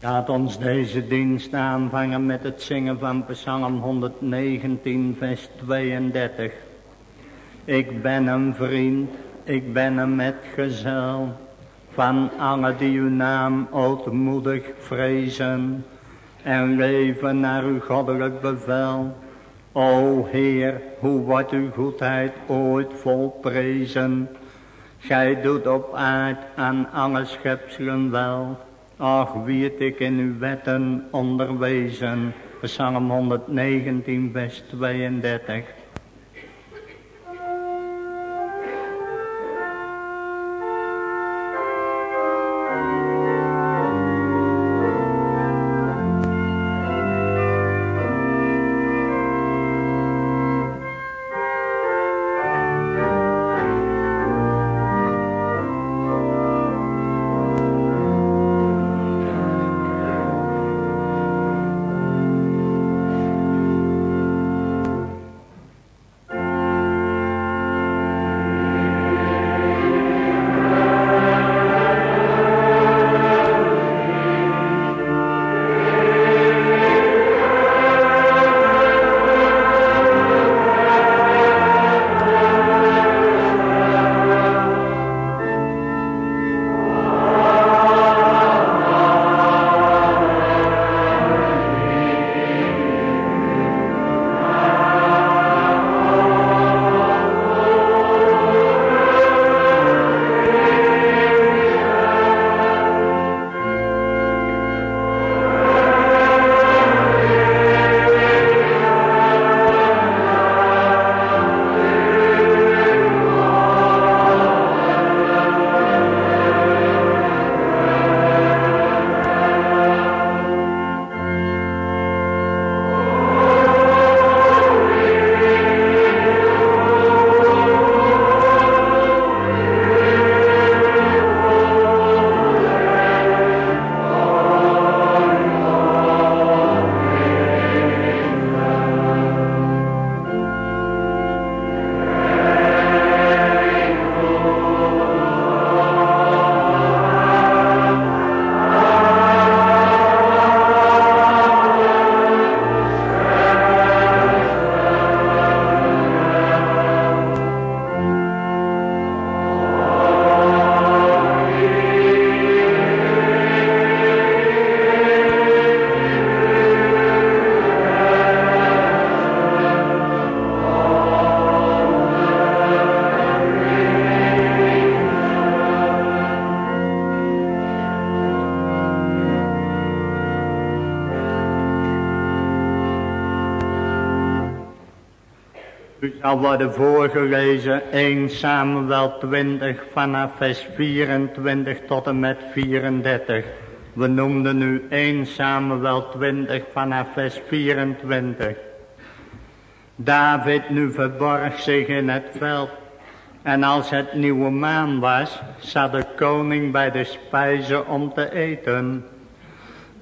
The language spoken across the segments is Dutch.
Laat ons deze dienst aanvangen met het zingen van Psalm 119, vers 32. Ik ben een vriend, ik ben een metgezel van alle die uw naam ootmoedig vrezen en leven naar uw goddelijk bevel. O Heer, hoe wordt uw goedheid ooit volprezen? Gij doet op aard aan alle schepselen wel. Ach, wie het ik in uw wetten onderwezen. Psalm 119, vers 32. Zal worden voorgelezen 1 Samuel 20 vanaf vers 24 tot en met 34. We noemden nu 1 Samuel 20 vanaf vers 24. David nu verborg zich in het veld. En als het nieuwe maan was, zat de koning bij de spijzen om te eten.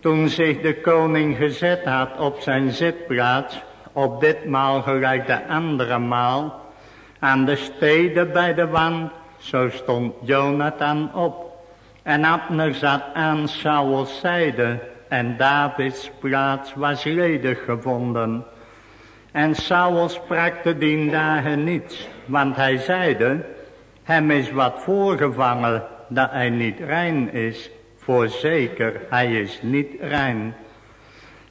Toen zich de koning gezet had op zijn zitplaats, op ditmaal gelijk de andere maal, aan de steden bij de wand, zo stond Jonathan op. En Abner zat aan Saul's zijde, en Davids plaats was ledig gevonden. En Saul sprak de dien dagen niets, want hij zeide, hem is wat voorgevangen dat hij niet rein is. Voorzeker, hij is niet rein.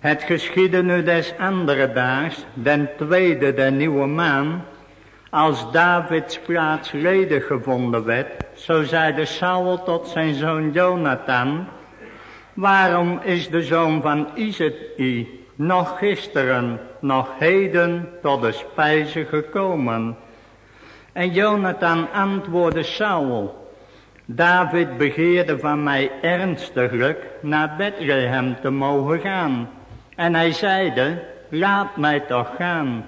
Het geschiedde nu des andere daags, den tweede der nieuwe maan, als Davids plaats ledig gevonden werd, zo zeide Saul tot zijn zoon Jonathan, waarom is de zoon van Izei nog gisteren, nog heden tot de spijze gekomen? En Jonathan antwoordde Saul, David begeerde van mij ernstiglijk naar Bethlehem te mogen gaan. En hij zeide, laat mij toch gaan.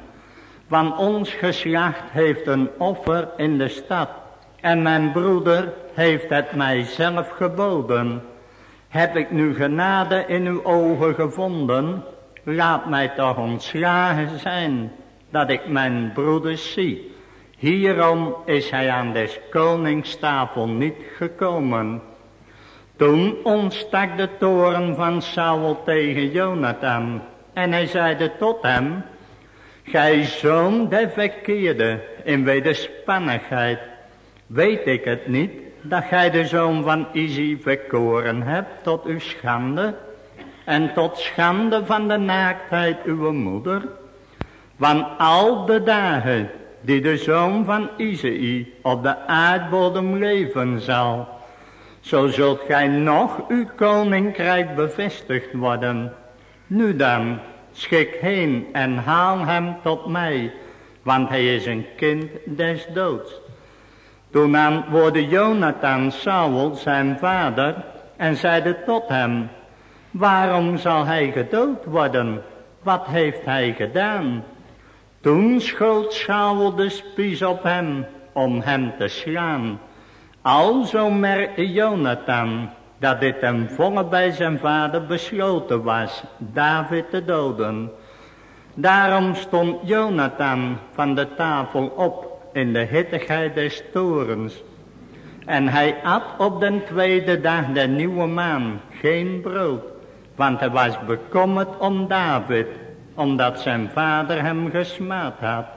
Van ons geslacht heeft een offer in de stad. En mijn broeder heeft het mij zelf geboden. Heb ik nu genade in uw ogen gevonden? Laat mij toch ontslagen zijn, dat ik mijn broeders zie. Hierom is hij aan des konings tafel niet gekomen. Toen ontstak de toren van Saul tegen Jonathan. En hij zeide tot hem, Gij zoon der verkeerde in wederspannigheid, weet ik het niet, dat gij de zoon van Isi verkoren hebt tot uw schande, en tot schande van de naaktheid uw moeder, van al de dagen die de zoon van Izei op de aardbodem leven zal, zo zult gij nog uw koninkrijk bevestigd worden. Nu dan, schik heen en haal hem tot mij, want hij is een kind des doods. Toen antwoordde Jonathan Saul zijn vader en zeide tot hem, waarom zal hij gedood worden? Wat heeft hij gedaan? Toen schoot Saul de spies op hem om hem te slaan. Alzo merkte Jonathan dat dit hem volle bij zijn vader besloten was David te doden. Daarom stond Jonathan van de tafel op in de hittigheid des torens. En hij at op den tweede dag der nieuwe maan geen brood, want hij was bekommerd om David, omdat zijn vader hem gesmaad had.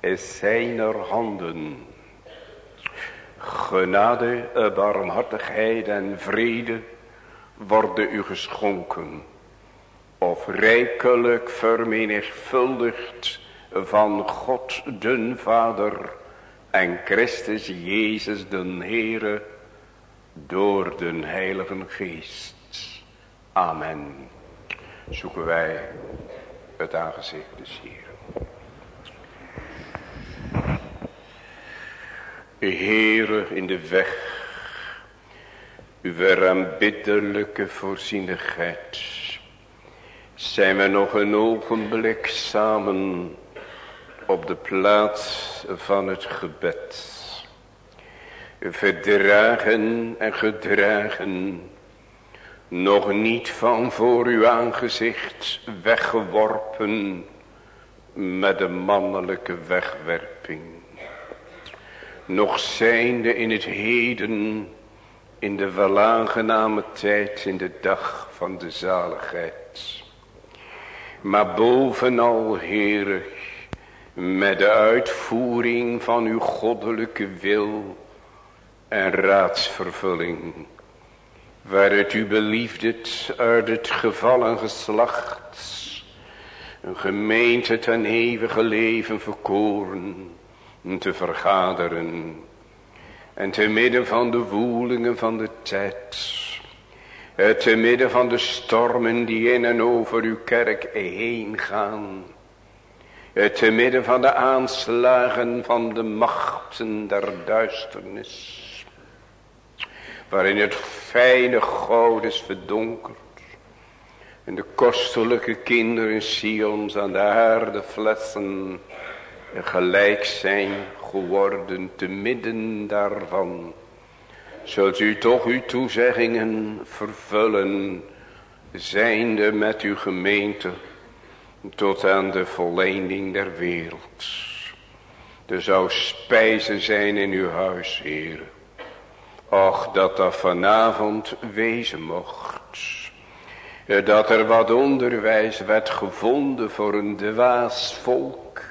is zijner handen. Genade, barmhartigheid en vrede worden u geschonken. Of rijkelijk vermenigvuldigd van God den Vader en Christus Jezus den Heere door den Heilige Geest. Amen. Zoeken wij het aangezicht des Heer. Heere in de weg, uw aanbiddelijke voorzienigheid, zijn we nog een ogenblik samen op de plaats van het gebed. Verdragen en gedragen, nog niet van voor uw aangezicht weggeworpen met de mannelijke wegwerping nog zijnde in het heden, in de welaangename tijd, in de dag van de zaligheid. Maar bovenal, Heere, met de uitvoering van uw goddelijke wil en raadsvervulling, waar het u beliefdet uit het gevallen geslacht, een gemeente ten eeuwige leven verkoren, te vergaderen. En te midden van de woelingen van de tijd. Te midden van de stormen die in en over uw kerk heen gaan. Te midden van de aanslagen van de machten der duisternis. Waarin het fijne goud is verdonkerd. En de kostelijke kinderen Sions aan de aarde flessen gelijk zijn geworden te midden daarvan. Zult u toch uw toezeggingen vervullen, zijnde met uw gemeente, tot aan de volleinding der wereld. Er zou spijzen zijn in uw huis, Heer. Och, dat dat vanavond wezen mocht. Dat er wat onderwijs werd gevonden voor een dwaas volk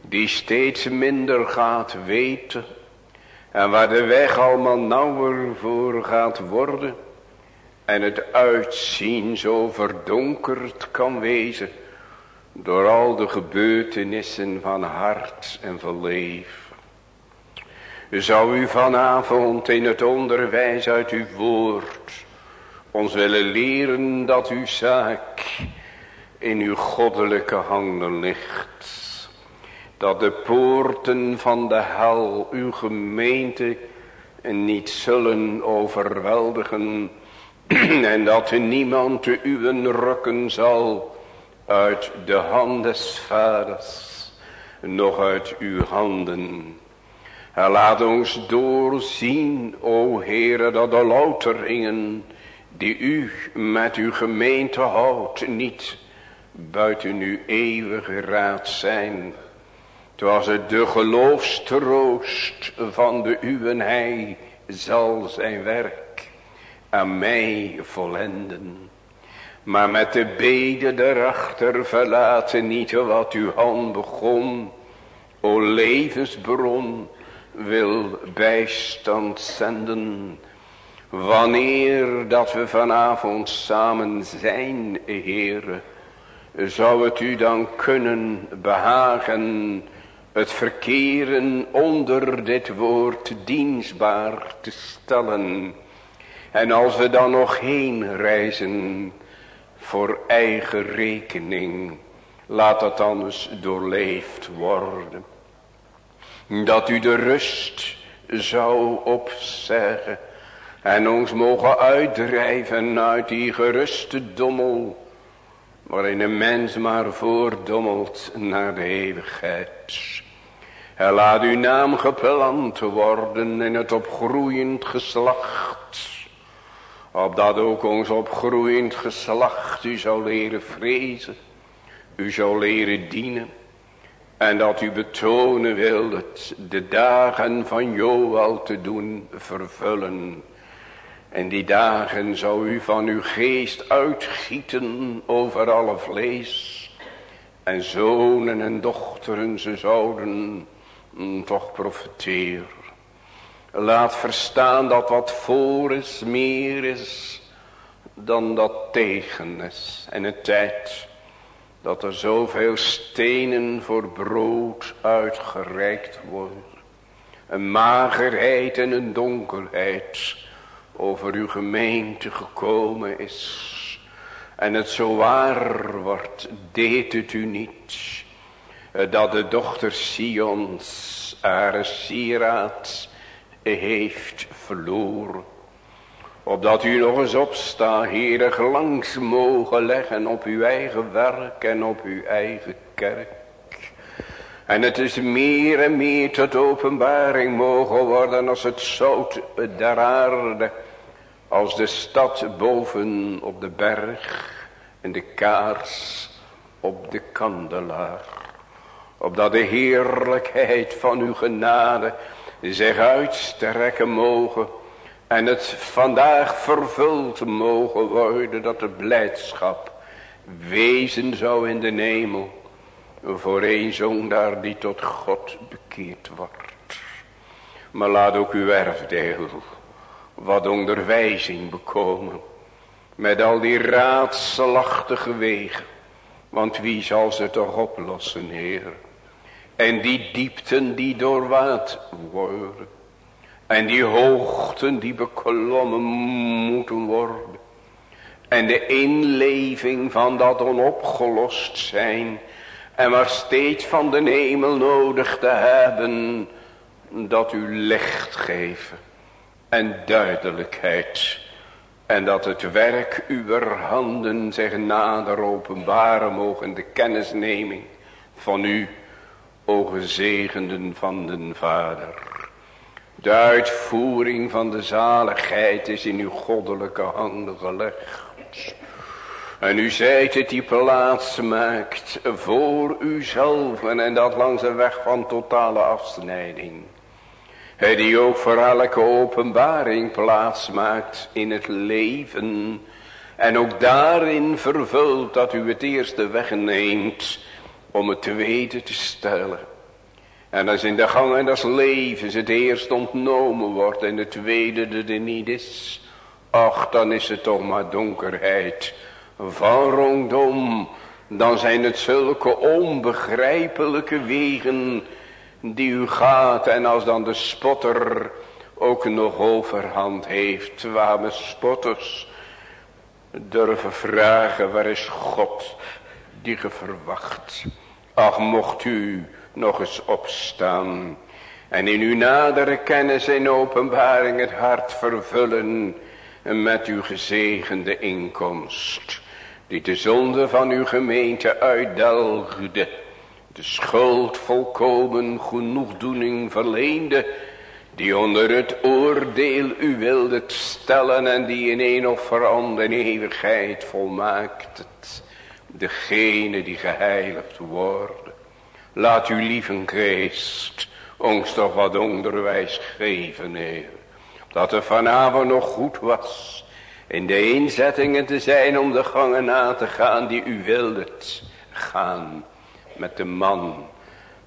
die steeds minder gaat weten en waar de weg allemaal nauwer voor gaat worden en het uitzien zo verdonkerd kan wezen door al de gebeurtenissen van hart en van leven. Zou u vanavond in het onderwijs uit uw woord ons willen leren dat uw zaak in uw goddelijke handen ligt. Dat de poorten van de hel uw gemeente niet zullen overweldigen. En dat niemand de uwen rukken zal uit de hand des vaders, nog uit uw handen. En laat ons doorzien, o Heere, dat de louteringen die u met uw gemeente houdt, niet buiten uw eeuwige raad zijn. Terwijl het de geloofstroost van de uwen hij zal zijn werk aan mij vollenden. Maar met de bede daarachter verlaten niet wat uw hand begon. O levensbron wil bijstand zenden. Wanneer dat we vanavond samen zijn, Heere, zou het u dan kunnen behagen het verkeren onder dit woord dienstbaar te stellen. En als we dan nog heen reizen voor eigen rekening, laat dat anders doorleefd worden. Dat u de rust zou opzeggen en ons mogen uitdrijven uit die geruste dommel, waarin een mens maar voordommelt naar de eeuwigheid. En laat uw naam geplant worden in het opgroeiend geslacht. Opdat ook ons opgroeiend geslacht u zou leren vrezen. U zou leren dienen. En dat u betonen wilt de dagen van Joel te doen vervullen. En die dagen zou u van uw geest uitgieten over alle vlees. En zonen en dochteren ze zouden Mm, toch profeteer. Laat verstaan dat wat voor is meer is dan dat tegen is. En het tijd dat er zoveel stenen voor brood uitgereikt worden. Een magerheid en een donkerheid over uw gemeente gekomen is. En het zo waar wordt, deed het u niet eh, dat de dochter Sions haar sieraad heeft verloren. Opdat u nog eens opsta, Heere, langs mogen leggen op uw eigen werk en op uw eigen kerk. En het is meer en meer tot openbaring mogen worden als het zout der aarde. Als de stad boven op de berg en de kaars op de kandelaar opdat de heerlijkheid van uw genade zich uitstrekken mogen en het vandaag vervuld mogen worden dat de blijdschap wezen zou in de hemel voor een zondaar die tot God bekeerd wordt. Maar laat ook uw erfdeel wat onderwijzing bekomen met al die raadselachtige wegen. Want wie zal ze toch oplossen, Heer? En die diepten die doorwaad worden. En die hoogten die beklommen moeten worden. En de inleving van dat onopgelost zijn. En maar steeds van de hemel nodig te hebben. Dat u licht geven. En duidelijkheid. En dat het werk uw handen zich nader openbaren mogen. De kennisneming van u o gezegenden van den Vader. De uitvoering van de zaligheid is in uw goddelijke handen gelegd. En u zijt het die plaats maakt voor uzelf en dat langs een weg van totale afsnijding. Hij die ook voor elke openbaring plaats maakt in het leven. En ook daarin vervult dat u het eerste wegneemt om het weten te stellen. En als in de gang en als levens het eerst ontnomen wordt en het tweede er niet is. Ach, dan is het toch maar donkerheid van rondom. Dan zijn het zulke onbegrijpelijke wegen die u gaat. En als dan de spotter ook nog overhand heeft. We spotters durven vragen, waar is God? die ge verwacht. Ach, mocht u nog eens opstaan en in uw nadere kennis en openbaring het hart vervullen met uw gezegende inkomst, die de zonde van uw gemeente uitdelgde, de schuld volkomen genoegdoening verleende, die onder het oordeel u wilde stellen en die in een of veranderde eeuwigheid volmaakt het, degene die geheiligd worden. Laat uw lieve geest ons toch wat onderwijs geven, Heer. Dat het vanavond nog goed was in de inzettingen te zijn om de gangen na te gaan die u wildet gaan met de man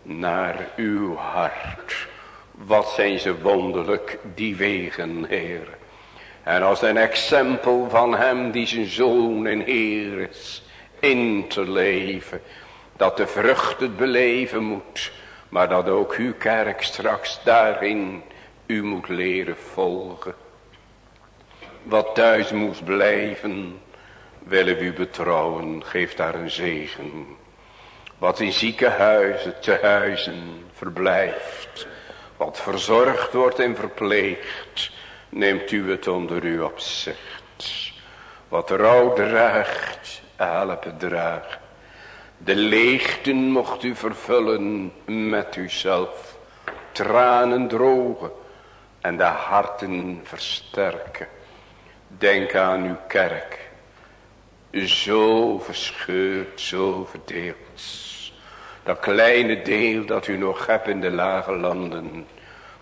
naar uw hart. Wat zijn ze wonderlijk, die wegen, Heer. En als een exempel van hem die zijn zoon en Heer is, in te leven. Dat de vrucht het beleven moet, maar dat ook uw kerk straks daarin u moet leren volgen. Wat thuis moest blijven, willen we u betrouwen, geef daar een zegen. Wat in ziekenhuizen, te huizen verblijft, wat verzorgd wordt en verpleegd, neemt u het onder uw opzicht. Wat rouw draagt, helpen draagt. De leegten mocht u vervullen met uzelf, tranen drogen en de harten versterken. Denk aan uw kerk, zo verscheurd, zo verdeeld. Dat kleine deel dat u nog hebt in de lage landen.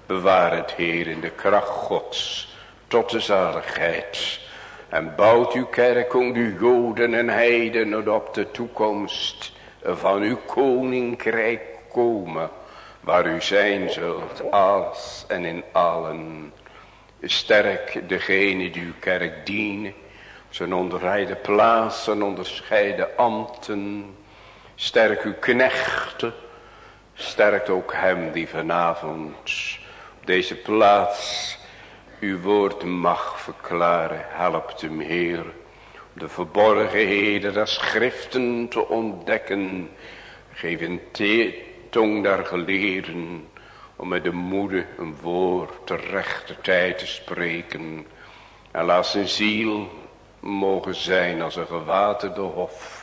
Bewaar het Heer in de kracht Gods tot de zaligheid. En bouwt uw kerk om uw Joden en Heiden op de toekomst van uw koninkrijk komen. Waar u zijn zult, als en in allen. Sterk degene die uw kerk dienen. Zijn onderrijde plaatsen, onderscheiden ambten Sterk uw knechten. Sterkt ook hem die vanavond op deze plaats uw woord mag verklaren. Helpt hem Heer. De verborgenheden der schriften te ontdekken. Geef een tong daar geleden. Om met de moede een woord te rechte tijd te spreken. En laat zijn ziel mogen zijn als een gewaterde hof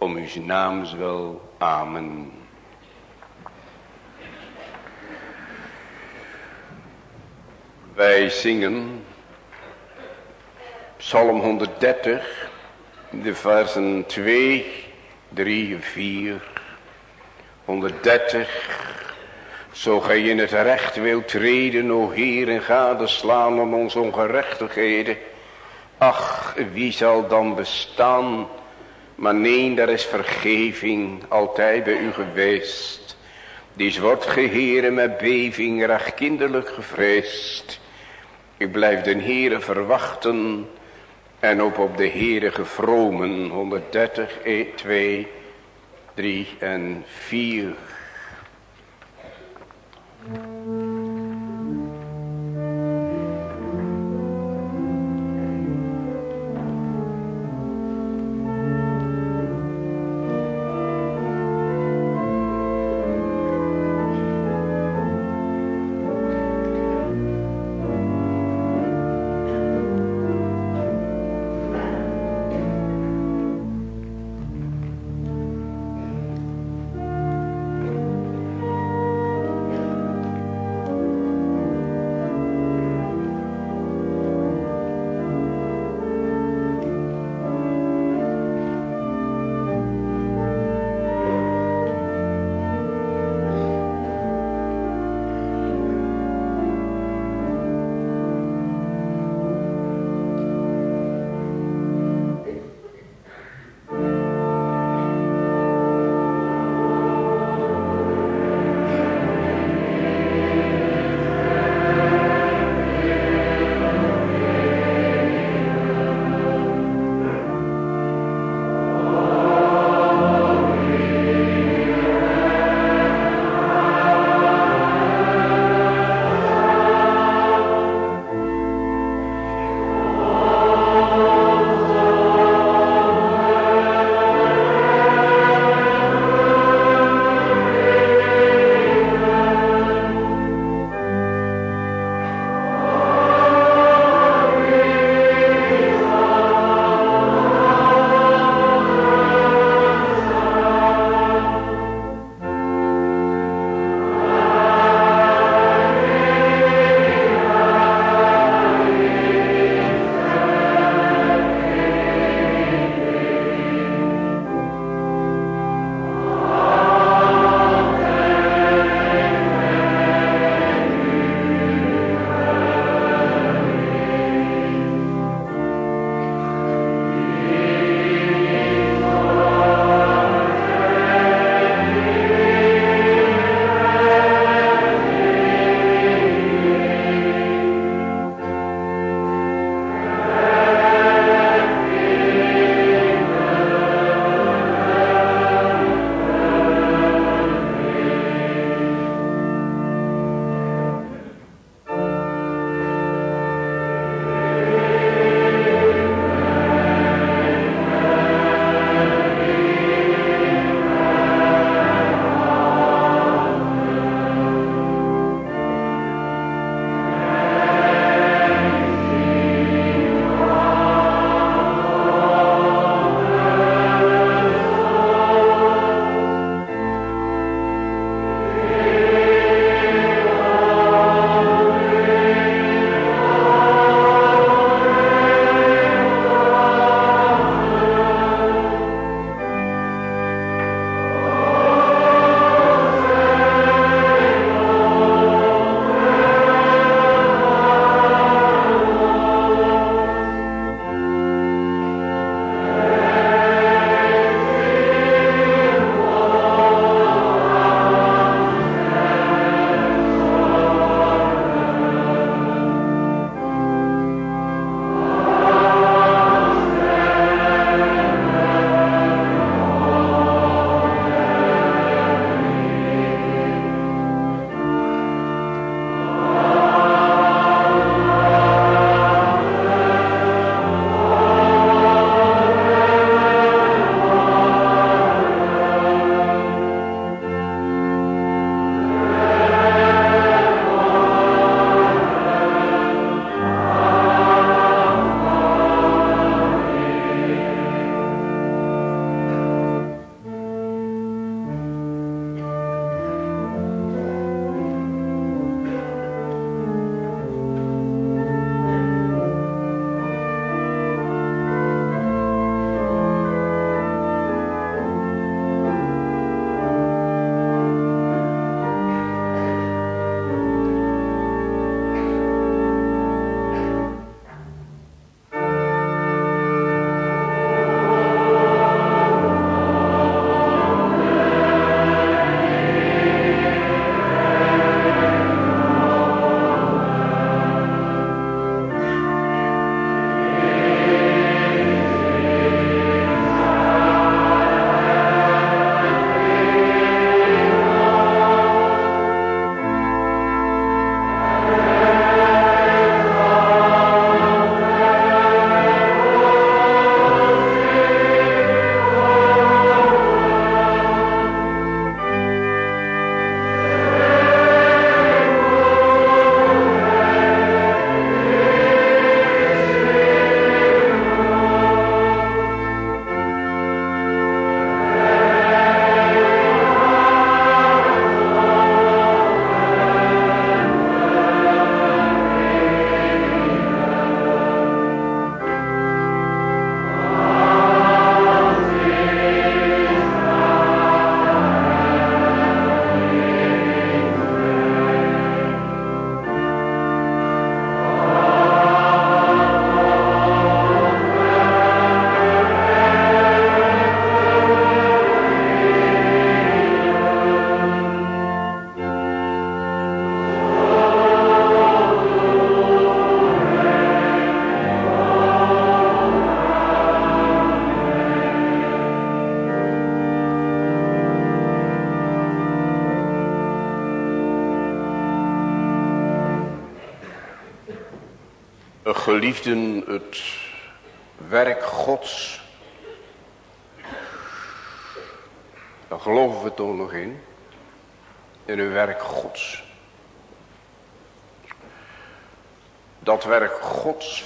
om uw naams wil. Amen. Wij zingen Psalm 130, de versen 2, 3, 4, 130. Zo gij in het recht wilt treden, o Heer, en gadeslaan om onze ongerechtigheden. Ach, wie zal dan bestaan maar nee, daar is vergeving altijd bij u geweest. Die wordt geheren met beving recht kinderlijk gevreesd. Ik blijf den Heere verwachten en op op de Heere gevromen. 130, 1, 2, 3 en 4.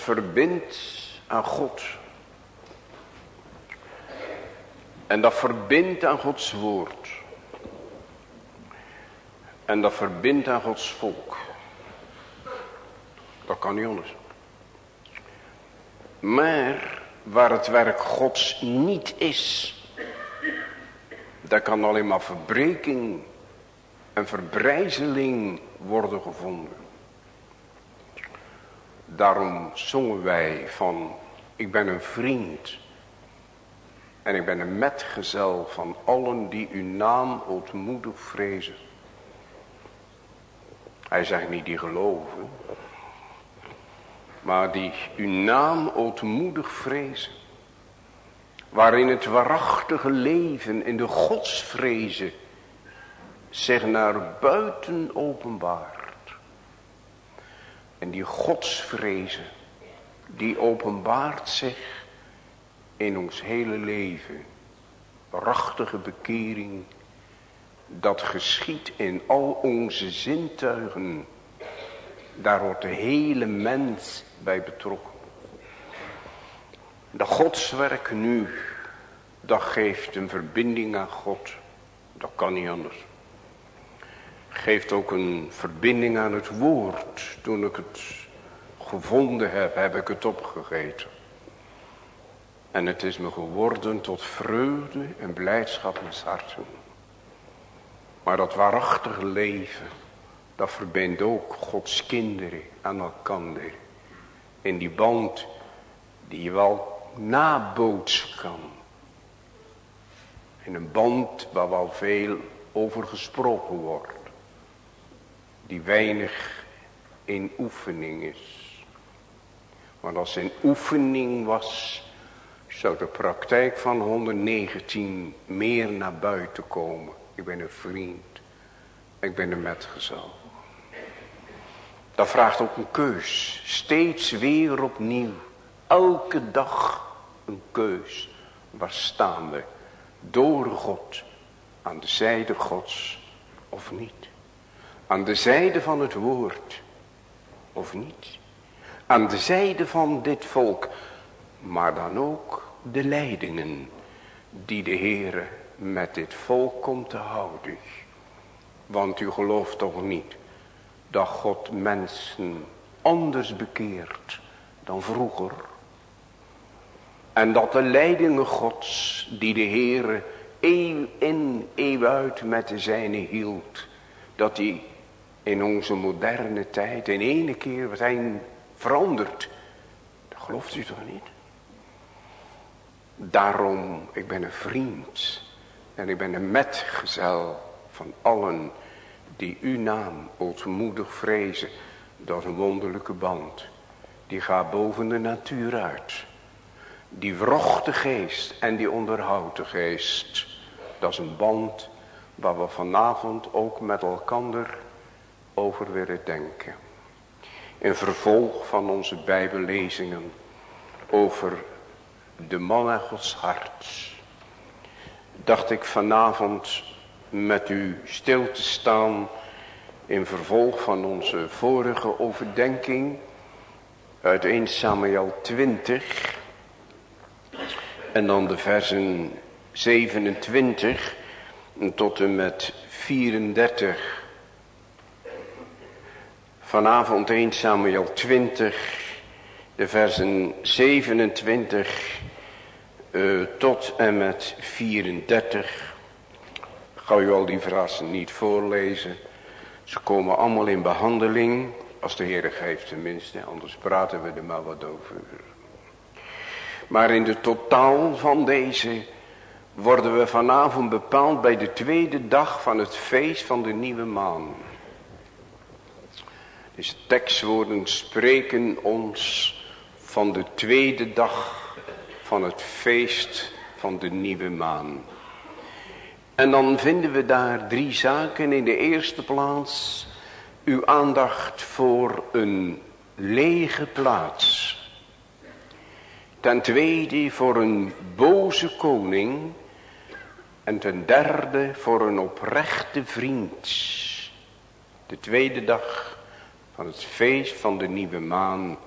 Verbindt aan God. En dat verbindt aan Gods woord. En dat verbindt aan Gods volk. Dat kan niet anders. Maar waar het werk Gods niet is. Daar kan alleen maar verbreking en verbrijzeling worden gevonden. Daarom zongen wij van, ik ben een vriend en ik ben een metgezel van allen die uw naam ootmoedig vrezen. Hij zegt niet die geloven, maar die uw naam ootmoedig vrezen. Waarin het waarachtige leven in de godsvrezen zich naar buiten openbaart. En die godsvrezen, die openbaart zich in ons hele leven. Prachtige bekering, dat geschiet in al onze zintuigen. Daar wordt de hele mens bij betrokken. De godswerk nu, dat geeft een verbinding aan God. Dat kan niet anders. Geeft ook een verbinding aan het woord. Toen ik het gevonden heb, heb ik het opgegeten. En het is me geworden tot vreugde en blijdschap in harten. Maar dat waarachtige leven, dat verbindt ook Gods kinderen aan elkaar. In die band die je wel nabootsen kan. In een band waar wel veel over gesproken wordt. Die weinig in oefening is. Want als in oefening was, zou de praktijk van 119 meer naar buiten komen. Ik ben een vriend. Ik ben een metgezel. Dat vraagt ook een keus. Steeds weer opnieuw. Elke dag een keus. Waar staan we? Door God. Aan de zijde Gods. Of niet. Aan de zijde van het woord. Of niet. Aan de zijde van dit volk. Maar dan ook de leidingen. Die de Heere met dit volk komt te houden. Want u gelooft toch niet dat God mensen anders bekeert dan vroeger. En dat de leidingen gods die de Heere eeuw in eeuw uit met de zijne hield. Dat die in onze moderne tijd in ene keer zijn veranderd. Dat gelooft u toch niet? Daarom, ik ben een vriend en ik ben een metgezel van allen die uw naam ootmoedig vrezen. Dat is een wonderlijke band. Die gaat boven de natuur uit. Die wrocht de geest en die onderhoudt de geest. Dat is een band waar we vanavond ook met elkaar over willen denken. In vervolg van onze bijbellezingen over de man en Gods hart. Dacht ik vanavond met u stil te staan in vervolg van onze vorige overdenking uit 1 Samuel 20 en dan de versen 27 tot en met 34. Vanavond 1 Samuel 20, de versen 27 uh, eh, tot en met 34 ga u al die versen niet voorlezen. Ze komen allemaal in behandeling. Als de Heer geeft tenminste. Anders praten we er maar wat over. Maar in de totaal van deze worden we vanavond bepaald bij de tweede dag van het feest van de nieuwe maan. Deze tekstwoorden spreken ons van de tweede dag van het feest van de nieuwe maan. En dan vinden we daar drie zaken. In de eerste plaats uw aandacht voor een lege plaats. Ten tweede voor een boze koning. En ten derde voor een oprechte vriend. De tweede dag van het feest van de nieuwe maan.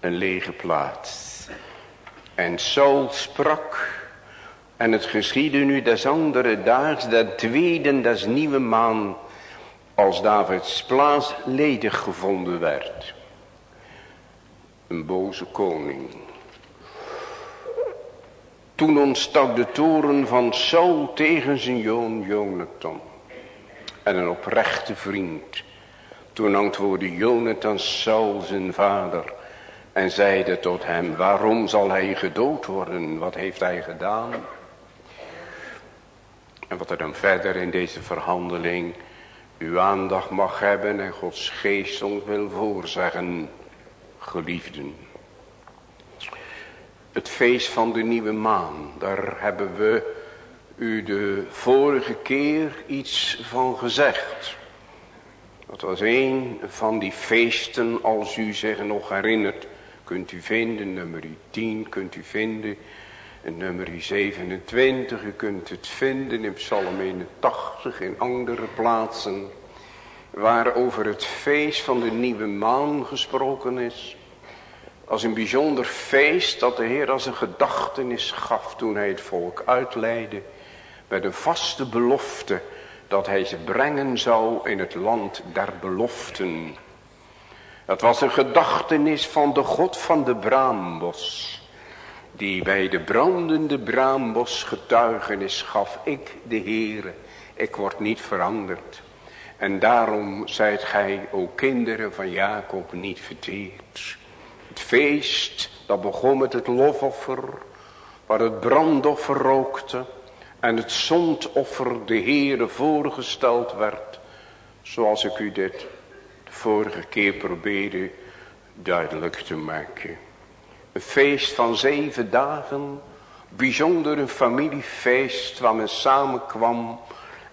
Een lege plaats. En Saul sprak. En het geschiedde nu des andere daags, dat tweede des nieuwe maan. Als Davids plaats ledig gevonden werd. Een boze koning. Toen ontstak de toren van Saul tegen zijn zoon Jonathan. En een oprechte vriend. Toen antwoordde Jonathan Saul zijn vader. En zeide tot hem, waarom zal hij gedood worden? Wat heeft hij gedaan? En wat er dan verder in deze verhandeling uw aandacht mag hebben en Gods geest ons wil voorzeggen, geliefden. Het feest van de nieuwe maan, daar hebben we u de vorige keer iets van gezegd. Dat was een van die feesten, als u zich nog herinnert, kunt u vinden, nummer 10 kunt u vinden, en nummer 27, u kunt het vinden in Psalm 81, in andere plaatsen, waar over het feest van de nieuwe maan gesproken is. Als een bijzonder feest dat de Heer als een gedachtenis gaf toen hij het volk uitleidde. Met een vaste belofte dat hij ze brengen zou in het land der beloften. Dat was een gedachtenis van de God van de braambos. Die bij de brandende braambos getuigenis gaf. Ik de Heere, ik word niet veranderd. En daarom zijt gij, o kinderen van Jacob, niet verteerd. Het feest, dat begon met het lofoffer, waar het brandoffer rookte en het zondoffer de Heere voorgesteld werd. Zoals ik u dit de vorige keer probeerde duidelijk te maken. Een feest van zeven dagen, bijzonder een familiefeest waar men samenkwam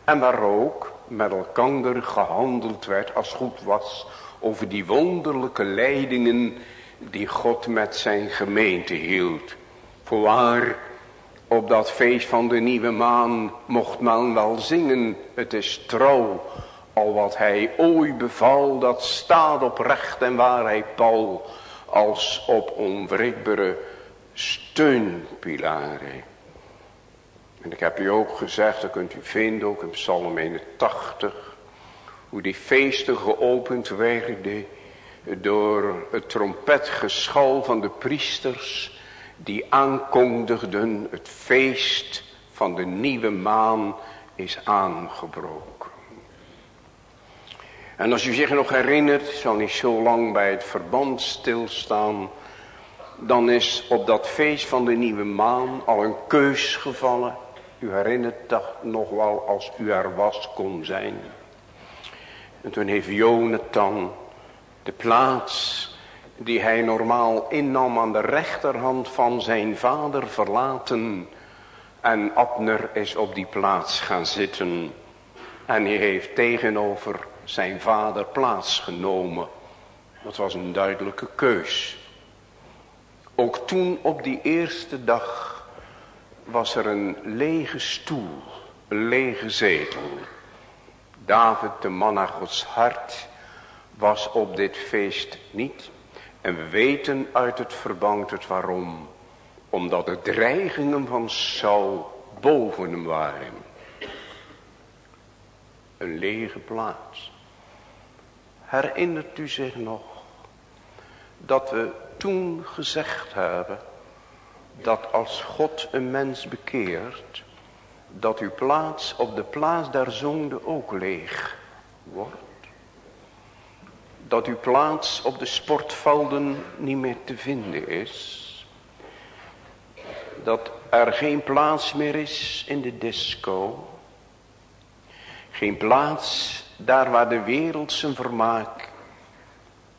en waar ook met elkander gehandeld werd als goed was over die wonderlijke leidingen die God met zijn gemeente hield. Voorwaar, op dat feest van de nieuwe maan mocht men wel zingen, het is trouw. Al wat hij ooit beval, dat staat op recht en waarheid Paul, als op onwrikbare steunpilaren. En ik heb u ook gezegd, dat kunt u vinden ook in Psalm 81, hoe die feesten geopend werden door het trompetgeschal van de priesters die aankondigden het feest van de nieuwe maan is aangebroken. En als u zich nog herinnert, zal niet zo lang bij het verband stilstaan, dan is op dat feest van de nieuwe maan al een keus gevallen. U herinnert dat nog wel als u er was kon zijn. En toen heeft Jonathan de plaats die hij normaal innam aan de rechterhand van zijn vader verlaten. En Abner is op die plaats gaan zitten. En hij heeft tegenover zijn vader plaatsgenomen. Dat was een duidelijke keus. Ook toen op die eerste dag was er een lege stoel, een lege zetel. David, de man naar Gods hart, was op dit feest niet. En we weten uit het verband het waarom. Omdat de dreigingen van Saul boven hem waren. Een lege plaats. Herinnert u zich nog dat we toen gezegd hebben dat als God een mens bekeert, dat uw plaats op de plaats der zonde ook leeg wordt? Dat uw plaats op de sportvelden niet meer te vinden is? Dat er geen plaats meer is in de disco? Geen plaats daar waar de wereld zijn vermaak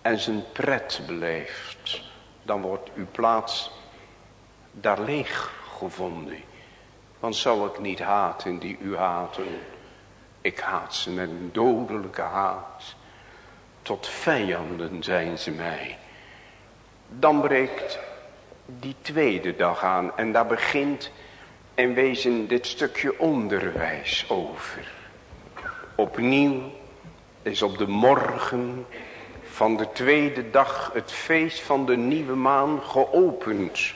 en zijn pret beleeft. Dan wordt uw plaats daar leeg gevonden. Want zou ik niet haten die u haten. Ik haat ze met een dodelijke haat. Tot vijanden zijn ze mij. Dan breekt die tweede dag aan en daar begint in wezen dit stukje onderwijs over. Opnieuw is op de morgen van de tweede dag het feest van de nieuwe maan geopend.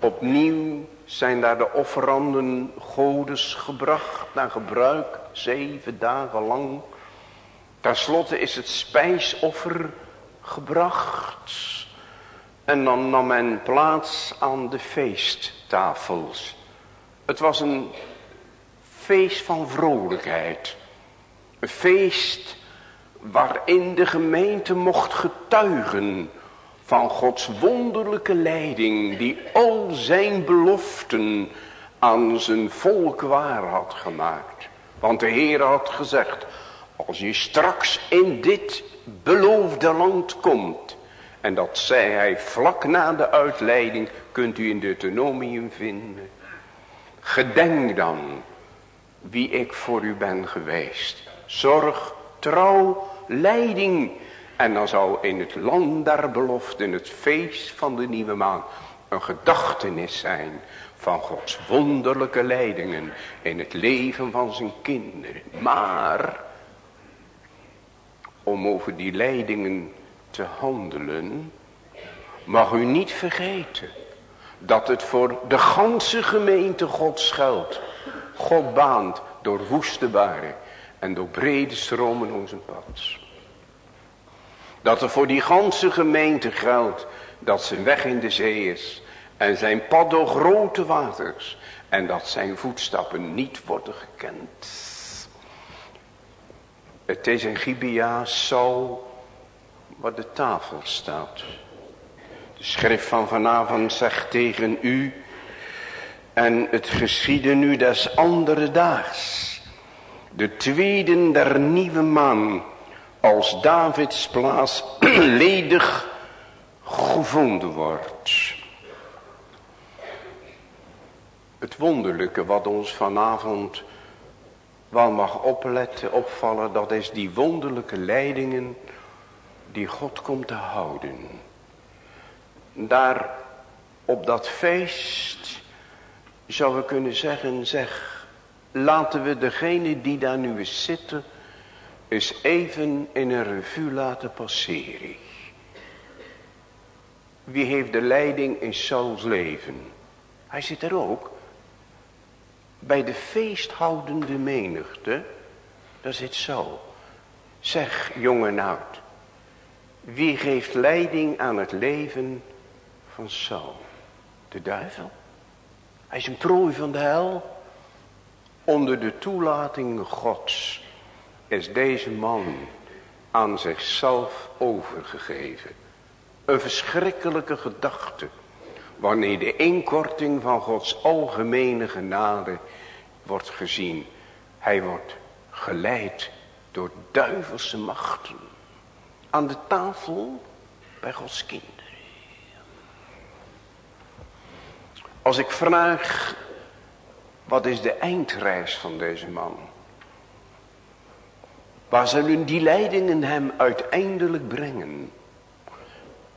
Opnieuw zijn daar de offeranden godes gebracht naar gebruik zeven dagen lang. Ten slotte is het spijsoffer gebracht. En dan nam men plaats aan de feesttafels. Het was een feest van vrolijkheid. Een feest waarin de gemeente mocht getuigen van Gods wonderlijke leiding die al zijn beloften aan zijn volk waar had gemaakt. Want de Heer had gezegd, als je straks in dit beloofde land komt, en dat zei hij vlak na de uitleiding, kunt u in Deuteronomium vinden. Gedenk dan wie ik voor u ben geweest. Zorg, trouw, leiding. En dan zou in het land der belofte, in het feest van de nieuwe maan, een gedachtenis zijn van Gods wonderlijke leidingen in het leven van zijn kinderen. Maar, om over die leidingen te handelen, mag u niet vergeten dat het voor de ganse gemeente Gods geldt. God baant door woeste baren en door brede stromen onze pad. Dat er voor die ganse gemeente geldt dat zijn weg in de zee is en zijn pad door grote waters en dat zijn voetstappen niet worden gekend. Het is in Gibea zo waar de tafel staat. De schrift van vanavond zegt tegen u en het geschiedde nu des andere daags. De tweede der nieuwe maan als Davids plaats ledig gevonden wordt. Het wonderlijke wat ons vanavond wel mag opletten, opvallen, dat is die wonderlijke leidingen die God komt te houden. Daar op dat feest zou we kunnen zeggen, zeg, laten we degene die daar nu eens zitten, eens even in een revue laten passeren. Wie heeft de leiding in Sauls leven? Hij zit er ook. Bij de feesthoudende menigte, daar zit Saul. Zeg, jong en oud, wie geeft leiding aan het leven van Saul? De duivel. Hij is een prooi van de hel. Onder de toelating gods is deze man aan zichzelf overgegeven. Een verschrikkelijke gedachte. Wanneer de inkorting van Gods algemene genade wordt gezien. Hij wordt geleid door duivelse machten. Aan de tafel bij Gods kinderen. Als ik vraag, wat is de eindreis van deze man? Waar zullen die leidingen hem uiteindelijk brengen?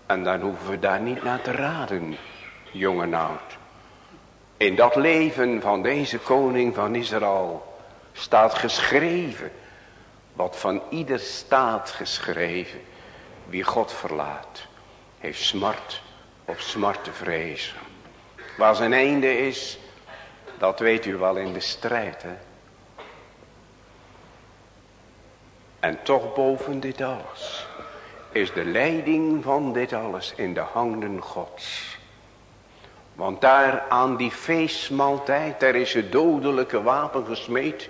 En dan hoeven we daar niet naar te raden, jong. In dat leven van deze koning van Israël staat geschreven, wat van ieder staat geschreven, wie God verlaat, heeft smart op smart te vrezen. Waar zijn einde is, dat weet u wel in de strijd. Hè? En toch boven dit alles is de leiding van dit alles in de handen gods. Want daar aan die feestmaaltijd, daar is het dodelijke wapen gesmeed.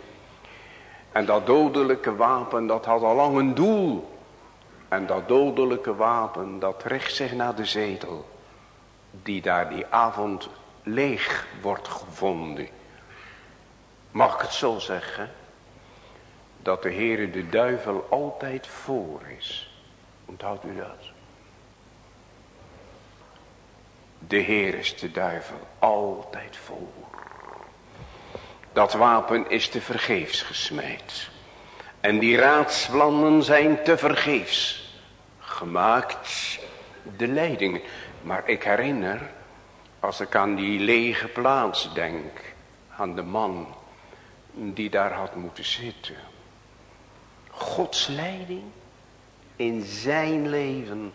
En dat dodelijke wapen, dat had al lang een doel. En dat dodelijke wapen, dat richt zich naar de zetel. Die daar die avond leeg wordt gevonden. Mag ik het zo zeggen? Dat de Heere de duivel altijd voor is. Onthoudt u dat? De Heer is de duivel altijd voor. Dat wapen is te vergeefs gesmeed. En die raadsplannen zijn te vergeefs gemaakt. de leiding. Maar ik herinner, als ik aan die lege plaats denk, aan de man die daar had moeten zitten. Gods leiding in zijn leven.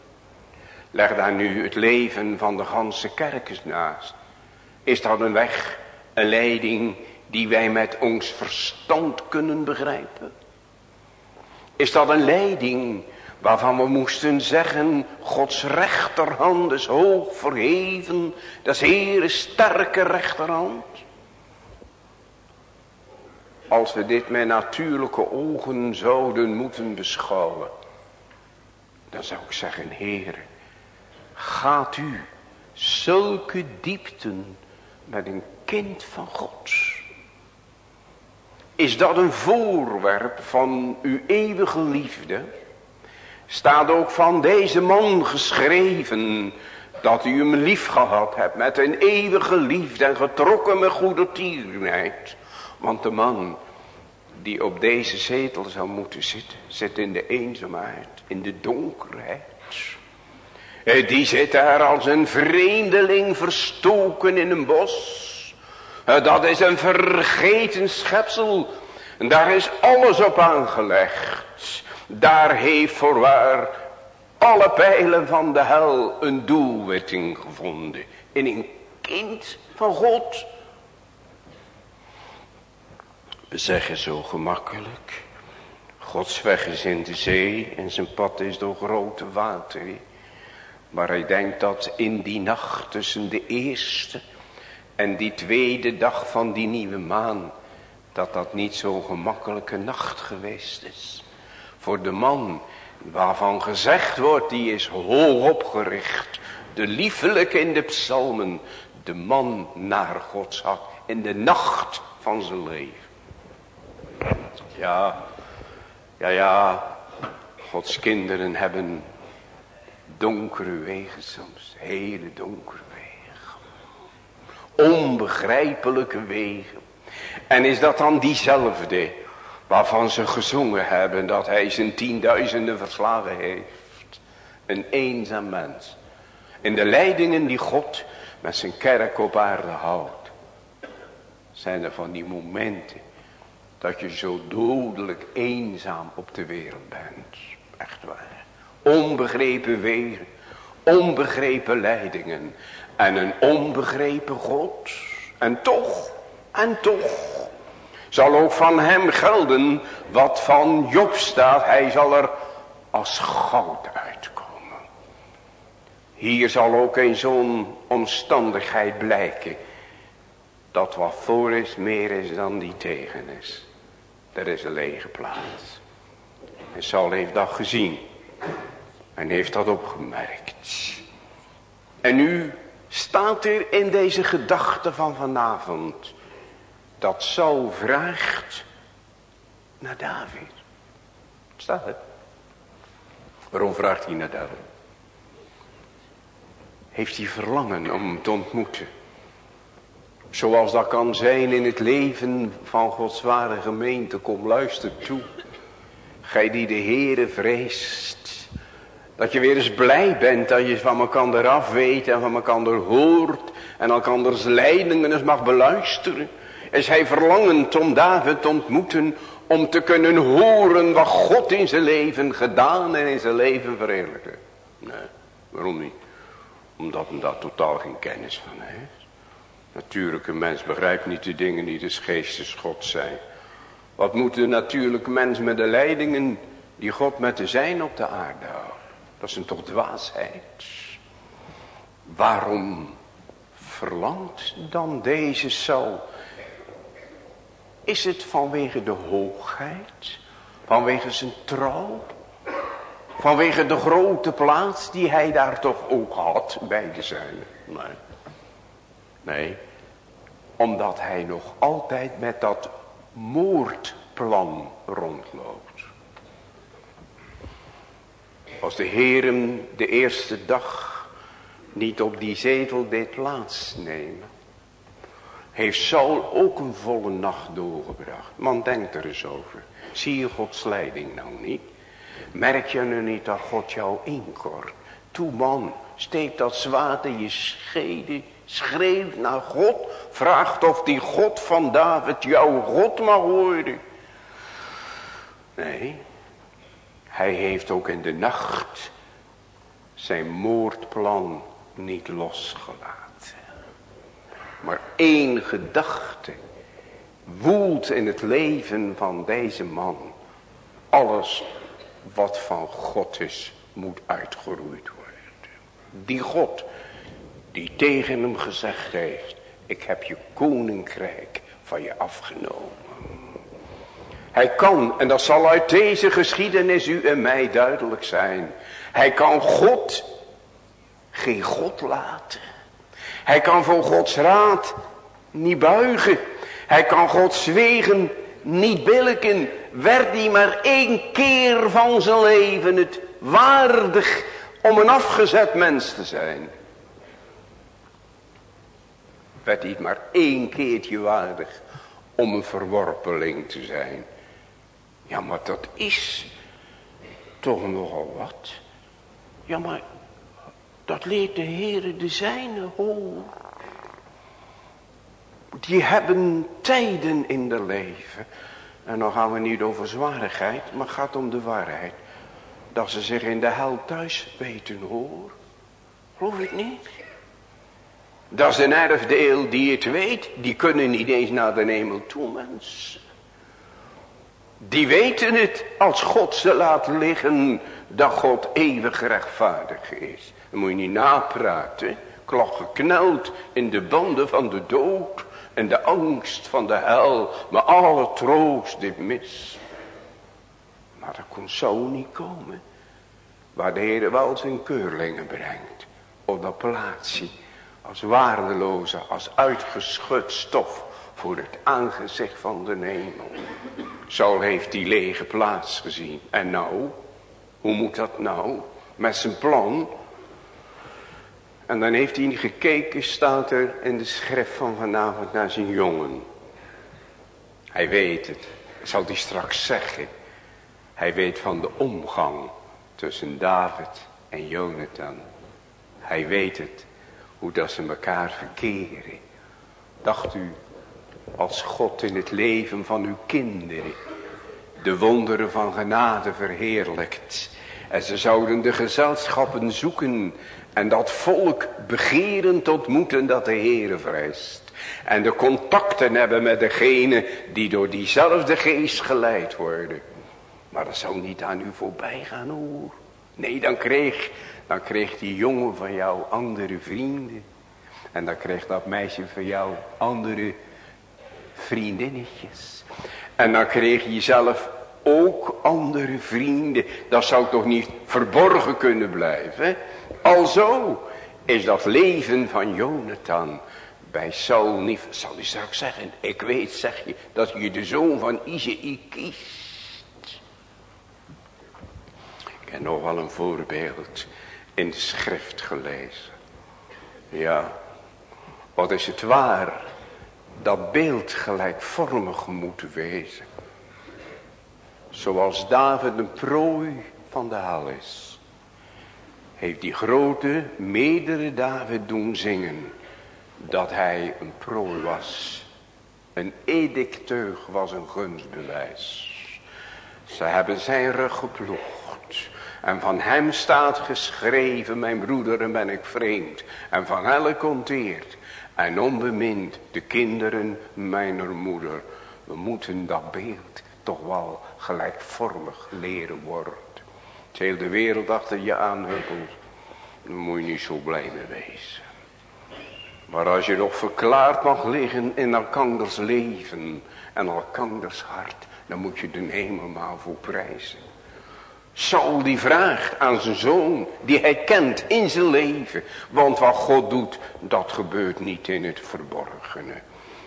Leg daar nu het leven van de ganse kerkers naast. Is dat een weg, een leiding die wij met ons verstand kunnen begrijpen? Is dat een leiding waarvan we moesten zeggen, Gods rechterhand is hoog verheven, dat is Heere sterke rechterhand? Als we dit met natuurlijke ogen zouden moeten beschouwen, dan zou ik zeggen, Heere, gaat u zulke diepten met een kind van God? Is dat een voorwerp van uw eeuwige liefde? Staat ook van deze man geschreven dat u hem lief gehad hebt met een eeuwige liefde en getrokken met goede tierenheid. Want de man die op deze zetel zou moeten zitten, zit in de eenzaamheid, in de donkerheid. Eh, die zit daar als een vreemdeling verstoken in een bos. Eh, dat is een vergeten schepsel. Daar is alles op aangelegd. Daar heeft voorwaar alle pijlen van de hel een doelwitting gevonden. In een kind van God. We zeggen zo gemakkelijk. Gods weg is in de zee en zijn pad is door grote wateren. Maar hij denkt dat in die nacht tussen de eerste en die tweede dag van die nieuwe maan. Dat dat niet zo'n gemakkelijke nacht geweest is. Voor de man waarvan gezegd wordt die is hoog opgericht. De liefelijke in de psalmen. De man naar Gods hart in de nacht van zijn leven. Ja, ja, ja. Gods kinderen hebben donkere wegen soms. Hele donkere wegen. Onbegrijpelijke wegen. En is dat dan diezelfde waarvan ze gezongen hebben dat hij zijn tienduizenden verslagen heeft. Een eenzaam mens. In de leidingen die God met zijn kerk op aarde houdt. Zijn er van die momenten dat je zo dodelijk eenzaam op de wereld bent. Echt waar. Onbegrepen wegen, onbegrepen leidingen en een onbegrepen God. En toch, en toch, zal ook van hem gelden wat van Job staat. Hij zal er als goud uitkomen. Hier zal ook in zo'n omstandigheid blijken dat wat voor is meer is dan die tegen is. Er is een lege plaats. En Saul heeft dat gezien. En heeft dat opgemerkt. En nu staat er in deze gedachte van vanavond. Dat Saul vraagt naar David. Staat het? Waarom vraagt hij naar David? Heeft hij verlangen om te ontmoeten? Zoals dat kan zijn in het leven van Gods ware gemeente. Kom luister toe. Gij die de Heere vreest. Dat je weer eens blij bent dat je van elkaar af weet en van elkaar hoort. En elkanders leidingen eens mag beluisteren. Is hij verlangend om David te ontmoeten. Om te kunnen horen wat God in zijn leven gedaan en in zijn leven verheerlijken. Nee, waarom niet? Omdat hij daar totaal geen kennis van heeft. Natuurlijke mens begrijpt niet de dingen die des geestes God zijn. Wat moet de natuurlijke mens met de leidingen die God met de zijn op de aarde houdt? Dat is een toch dwaasheid. Waarom verlangt dan deze zo? Is het vanwege de hoogheid? Vanwege zijn trouw? Vanwege de grote plaats die hij daar toch ook had bij de zijne? Nee. Nee, omdat hij nog altijd met dat moordplan rondloopt. Als de heren de eerste dag niet op die zetel deed plaatsnemen. Heeft Saul ook een volle nacht doorgebracht. Man, denk er eens over. Zie je Gods leiding nou niet? Merk je nu niet dat God jou inkort? Toe man, steekt dat zwaard in je schede, schreeuwt naar God, vraagt of die God van David jouw God mag worden. Nee, hij heeft ook in de nacht zijn moordplan niet losgelaten. Maar één gedachte woelt in het leven van deze man. Alles wat van God is, moet uitgeroeid worden. Die God die tegen hem gezegd heeft, ik heb je koninkrijk van je afgenomen. Hij kan, en dat zal uit deze geschiedenis u en mij duidelijk zijn. Hij kan God geen God laten. Hij kan voor Gods raad niet buigen. Hij kan Gods wegen niet billiken. Werd hij maar één keer van zijn leven het waardig om een afgezet mens te zijn. Werd hij maar één keertje waardig om een verworpeling te zijn. Ja, maar dat is toch nogal wat. Ja, maar dat leert de Heere de zijne hoor. Die hebben tijden in de leven. En dan gaan we niet over zwarigheid, maar gaat om de waarheid. Dat ze zich in de hel thuis weten hoor. Geloof ik niet? Dat is een erfdeel die het weet. Die kunnen niet eens naar de hemel toe, mensen. Die weten het als God ze laat liggen dat God eeuwig rechtvaardig is. Dan moet je niet napraten. Klok gekneld in de banden van de dood en de angst van de hel. Maar alle troost dit mis. Maar dat kon zo niet komen. Waar de Heer wel zijn keurlingen brengt. Op dat plaatsje. Als waardeloze, als uitgeschud stof voor het aangezicht van de hemel. Saul heeft die lege plaats gezien. En nou, hoe moet dat nou? Met zijn plan. En dan heeft hij gekeken, staat er in de schrift van vanavond naar zijn jongen. Hij weet het, zal hij straks zeggen. Hij weet van de omgang tussen David en Jonathan. Hij weet het, hoe dat ze elkaar verkeren. Dacht u als God in het leven van uw kinderen de wonderen van genade verheerlijkt. En ze zouden de gezelschappen zoeken en dat volk begeren tot moeten dat de Heere vereist. En de contacten hebben met degene die door diezelfde geest geleid worden. Maar dat zou niet aan u voorbij gaan hoor. Nee, dan kreeg, dan kreeg die jongen van jou andere vrienden. En dan kreeg dat meisje van jou andere vriendinnetjes. En dan kreeg je zelf ook andere vrienden. Dat zou toch niet verborgen kunnen blijven. Alzo is dat leven van Jonathan bij Saul niet. Zal hij straks zeggen, ik weet zeg je dat je de zoon van Izei kiest. Ik heb nog wel een voorbeeld in de schrift gelezen. Ja, wat is het waar dat beeld gelijkvormig moet wezen. Zoals David een prooi van de hal is. Heeft die grote, medere David doen zingen. Dat hij een prooi was. Een edicteug was een gunstbewijs. Ze hebben zijn rug geploegd. En van hem staat geschreven, mijn broederen ben ik vreemd. En van elk onteerd en onbemind de kinderen mijner moeder. We moeten dat beeld toch wel gelijkvormig leren worden. Het de wereld achter je aanhuppelt, dan moet je niet zo blij mee wezen. Maar als je nog verklaard mag liggen in elkanders leven en elkanders hart, dan moet je de hemel maar voor prijzen. Saul die vraagt aan zijn zoon, die hij kent in zijn leven. Want wat God doet, dat gebeurt niet in het verborgene.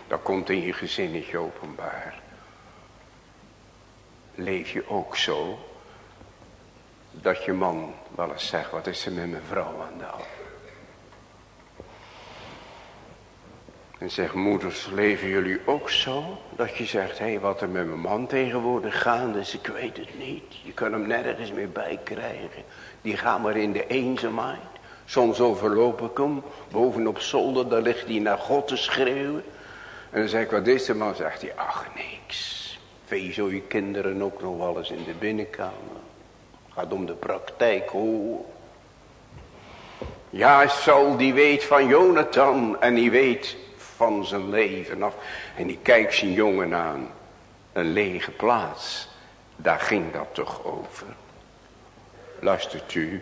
Dat komt in je gezinnetje openbaar. Leef je ook zo, dat je man wel eens zegt, wat is er met mijn vrouw aan de hand? En zegt, moeders, leven jullie ook zo? Dat je zegt, hé, hey, wat er met mijn man tegenwoordig gaande is, ik weet het niet. Je kan hem nergens meer bij krijgen. Die gaat maar in de eenzaamheid. Soms overloop ik hem, boven op zolder, daar ligt hij naar God te schreeuwen. En dan zeg ik, wat is de man? Zegt hij, ach niks. Vee zo je kinderen ook nog wel eens in de binnenkamer. Gaat om de praktijk hoor. Ja, Saul die weet van Jonathan en die weet van zijn leven af. En die kijkt zijn jongen aan. Een lege plaats. Daar ging dat toch over. Luistert u.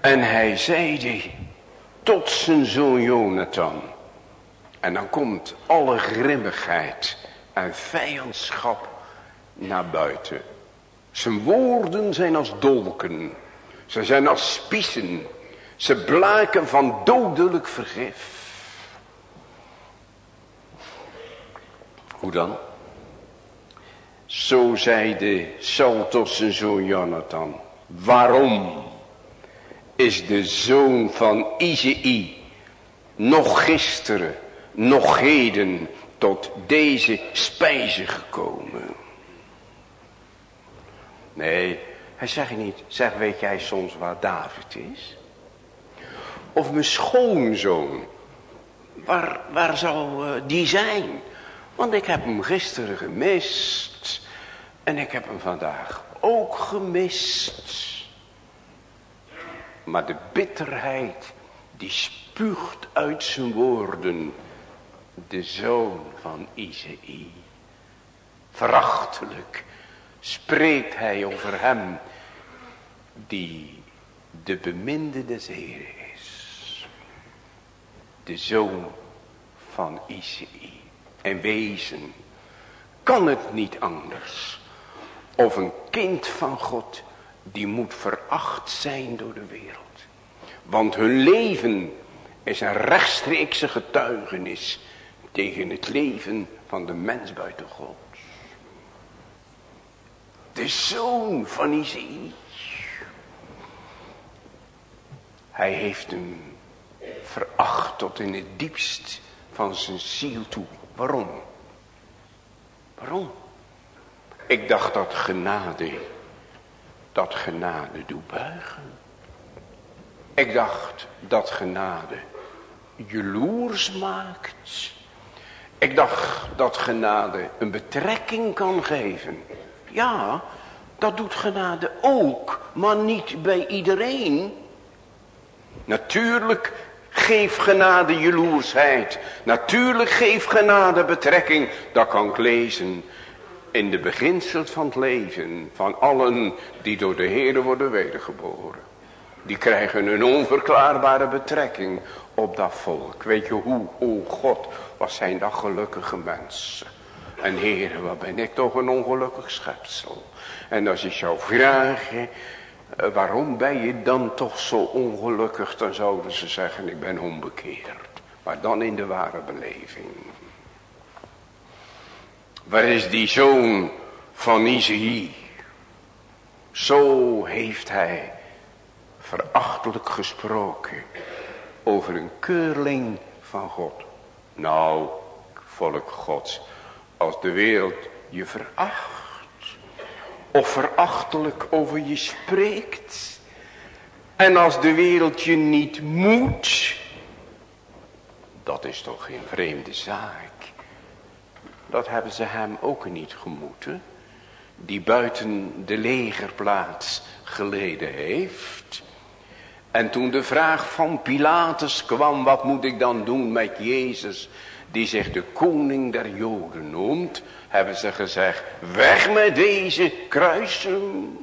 En hij zeide tot zijn zoon Jonathan. En dan komt alle grimmigheid en vijandschap naar buiten. Zijn woorden zijn als dolken. Ze zijn als spiezen. Ze blaken van dodelijk vergif. Hoe dan? Zo zeide Saul tot zijn zoon Jonathan. Waarom is de zoon van Izei nog gisteren, nog heden tot deze spijze gekomen? Nee, hij zegt niet, zeg weet jij soms waar David is? Of mijn schoonzoon, waar, waar zou eh, die zijn? Want ik heb hem gisteren gemist. En ik heb hem vandaag ook gemist. Maar de bitterheid die spuugt uit zijn woorden. De zoon van Izei. Verachtelijk spreekt hij over hem die de beminde des is. De zoon van Izei. En wezen kan het niet anders. Of een kind van God die moet veracht zijn door de wereld. Want hun leven is een rechtstreekse getuigenis tegen het leven van de mens buiten God. De zoon van Izei. Hij heeft hem veracht tot in het diepst van zijn ziel toe. Waarom? Waarom? Ik dacht dat genade, dat genade doet buigen. Ik dacht dat genade jaloers maakt. Ik dacht dat genade een betrekking kan geven. Ja, dat doet genade ook, maar niet bij iedereen. Natuurlijk geeft genade jaloersheid. Natuurlijk geeft genade betrekking. Dat kan ik lezen in de beginsel van het leven van allen die door de Heer worden wedergeboren. Die krijgen een onverklaarbare betrekking op dat volk. Weet je hoe, o God, wat zijn dat gelukkige mensen. En Heer, wat ben ik toch een ongelukkig schepsel. En als ik vragen, eh, waarom ben je dan toch zo ongelukkig, dan zouden ze zeggen, ik ben onbekeerd. Maar dan in de ware beleving. Waar is die zoon van Izei? Zo heeft hij verachtelijk gesproken over een keurling van God. Nou, volk Gods, als de wereld je veracht, of verachtelijk over je spreekt, en als de wereld je niet moet, dat is toch geen vreemde zaak. Dat hebben ze hem ook niet gemoeten. Die buiten de legerplaats geleden heeft. En toen de vraag van Pilatus kwam, wat moet ik dan doen met Jezus, die zich de koning der Joden noemt, hebben ze gezegd, weg met deze kruisen.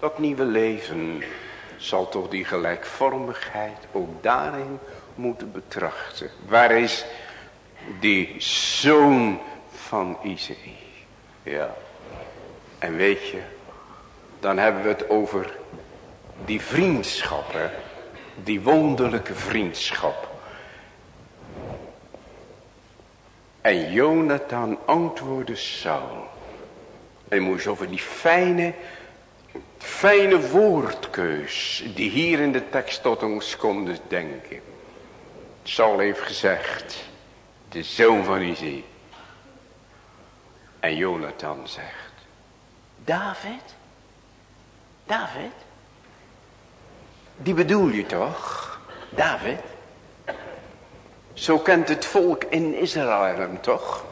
Dat nieuwe leven zal toch die gelijkvormigheid ook daarin moeten betrachten. Waar is die zoon van Izei? Ja. En weet je, dan hebben we het over die vriendschap, hè? die wonderlijke vriendschap. En Jonathan antwoordde Saul. En moest over die fijne, fijne woordkeus die hier in de tekst tot ons komt denken. Saul heeft gezegd, de zoon van Izee. En Jonathan zegt, David, David, Die bedoel je toch, David? Zo kent het volk in Israël hem toch?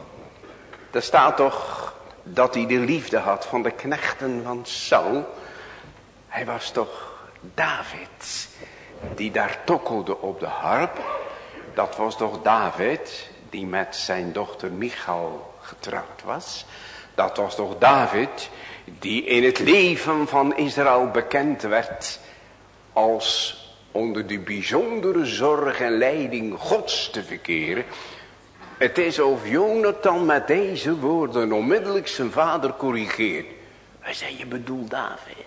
Er staat toch dat hij de liefde had van de knechten van Saul. Hij was toch David die daar tokkelde op de harp. Dat was toch David die met zijn dochter Michal getrouwd was. Dat was toch David die in het leven van Israël bekend werd als onder de bijzondere zorg en leiding gods te verkeren. Het is of Jonathan met deze woorden onmiddellijk zijn vader corrigeert. Hij zei, je bedoelt David.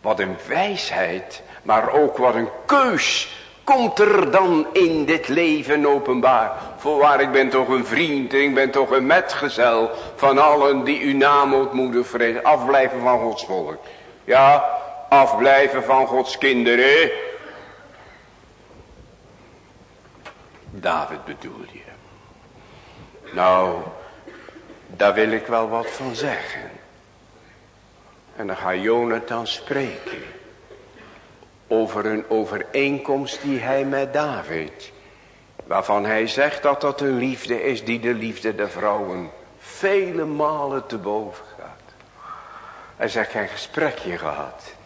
Wat een wijsheid, maar ook wat een keus komt er dan in dit leven openbaar. Voorwaar, ik ben toch een vriend, ik ben toch een metgezel van allen die uw naam ontmoeden vrezen. Afblijven van Gods volk. Ja, afblijven van Gods kinderen. David bedoel je. Nou, daar wil ik wel wat van zeggen. En dan gaat Jonathan spreken. Over een overeenkomst die hij met David. Waarvan hij zegt dat dat een liefde is die de liefde der vrouwen vele malen te boven gaat. Hij zegt een gesprekje gehad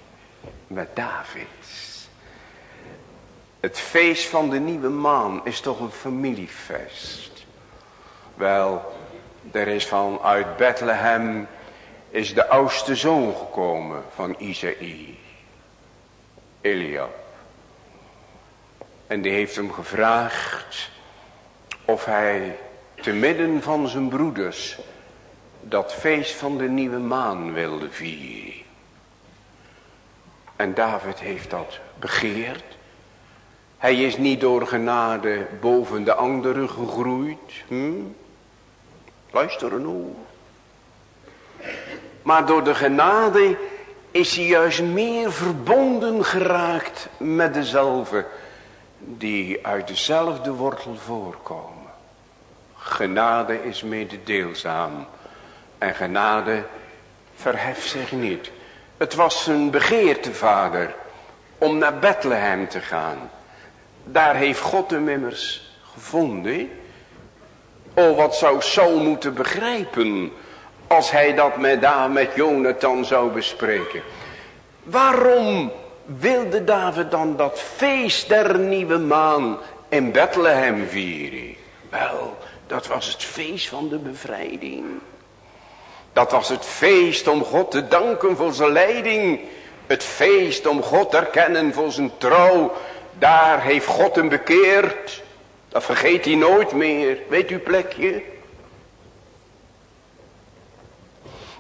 met David. Het feest van de nieuwe maan is toch een familiefeest. Wel, er is vanuit Bethlehem is de oudste zoon gekomen van Isaïe. Eliab. En die heeft hem gevraagd of hij te midden van zijn broeders dat feest van de nieuwe maan wilde vieren. En David heeft dat begeerd. Hij is niet door genade boven de anderen gegroeid. Hm? Luister nou. Maar door de genade is hij juist meer verbonden geraakt met dezelfde die uit dezelfde wortel voorkomen. Genade is mededeelzaam en genade verheft zich niet. Het was zijn begeerte, vader, om naar Bethlehem te gaan. Daar heeft God hem immers gevonden. Oh, wat zou Saul moeten begrijpen als hij dat met, daar met Jonathan zou bespreken. Waarom wilde David dan dat feest der nieuwe maan in Bethlehem vieren? Wel, dat was het feest van de bevrijding. Dat was het feest om God te danken voor zijn leiding. Het feest om God te erkennen voor zijn trouw. Daar heeft God hem bekeerd. Dat vergeet hij nooit meer. Weet u plekje?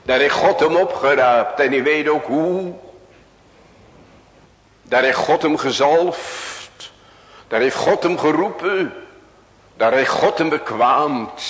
Daar heeft God hem opgeraapt en hij weet ook hoe. Daar heeft God hem gezalfd. Daar heeft God hem geroepen. Daar heeft God hem bekwaamd.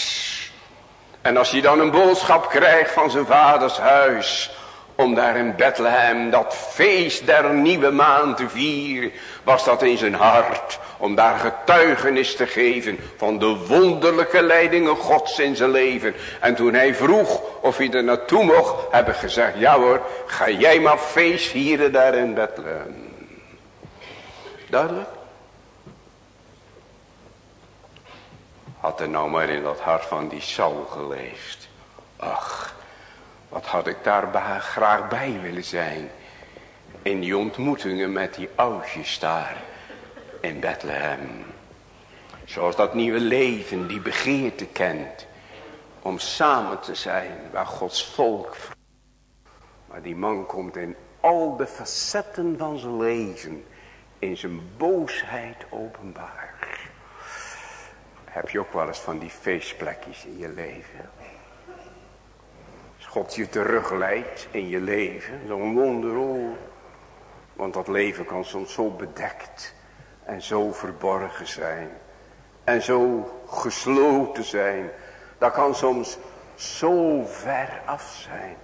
En als hij dan een boodschap krijgt van zijn vaders huis. Om daar in Bethlehem dat feest der nieuwe maan te vieren. Was dat in zijn hart. Om daar getuigenis te geven van de wonderlijke leidingen gods in zijn leven. En toen hij vroeg of hij er naartoe mocht. Hebben gezegd ja hoor. Ga jij maar feest vieren daar in Bethlehem. Duidelijk? Had er nou maar in dat hart van die Saul geleefd. Ach, wat had ik daar graag bij willen zijn. In die ontmoetingen met die oudjes daar in Bethlehem. Zoals dat nieuwe leven die begeerte kent. Om samen te zijn waar Gods volk. Maar die man komt in al de facetten van zijn leven. In zijn boosheid openbaar. Heb je ook wel eens van die feestplekjes in je leven? Als God je terugleidt in je leven, zo'n wonder. Want dat leven kan soms zo bedekt en zo verborgen zijn. En zo gesloten zijn. Dat kan soms zo ver af zijn.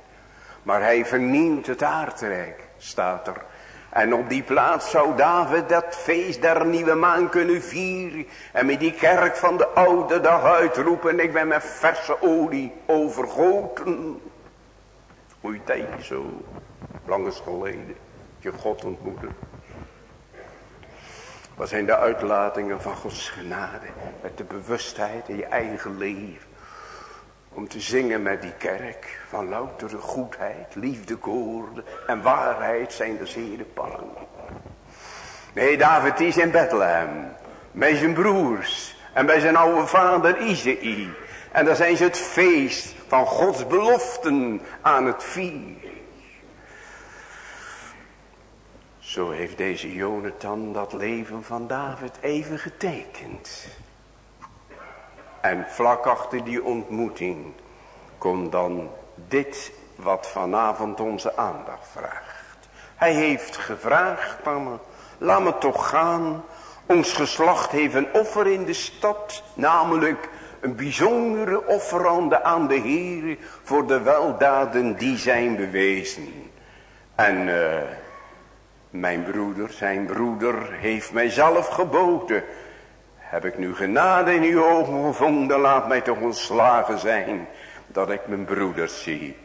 Maar hij vernieuwt het aardrijk, staat er. En op die plaats zou David dat feest der nieuwe maan kunnen vieren. En met die kerk van de oude dag uitroepen. Ik ben met verse olie overgoten. Hoe tijd zo. Lang is geleden. Je God ontmoeten. Wat zijn de uitlatingen van Gods genade. Met de bewustheid in je eigen leven. Om te zingen met die kerk. Van loutere goedheid, liefde, koorden en waarheid zijn de zere pannen. Nee, David is in Bethlehem. Met zijn broers. En bij zijn oude vader Izei. En daar zijn ze het feest van Gods beloften aan het vieren. Zo heeft deze Jonathan dat leven van David even getekend. En vlak achter die ontmoeting komt dan dit wat vanavond onze aandacht vraagt. Hij heeft gevraagd, laat me toch gaan. Ons geslacht heeft een offer in de stad, namelijk een bijzondere offerande aan de Heer voor de weldaden die zijn bewezen. En uh, mijn broeder, zijn broeder, heeft mij zelf geboden. Heb ik nu genade in uw ogen gevonden, laat mij toch ontslagen zijn, dat ik mijn broeder zie.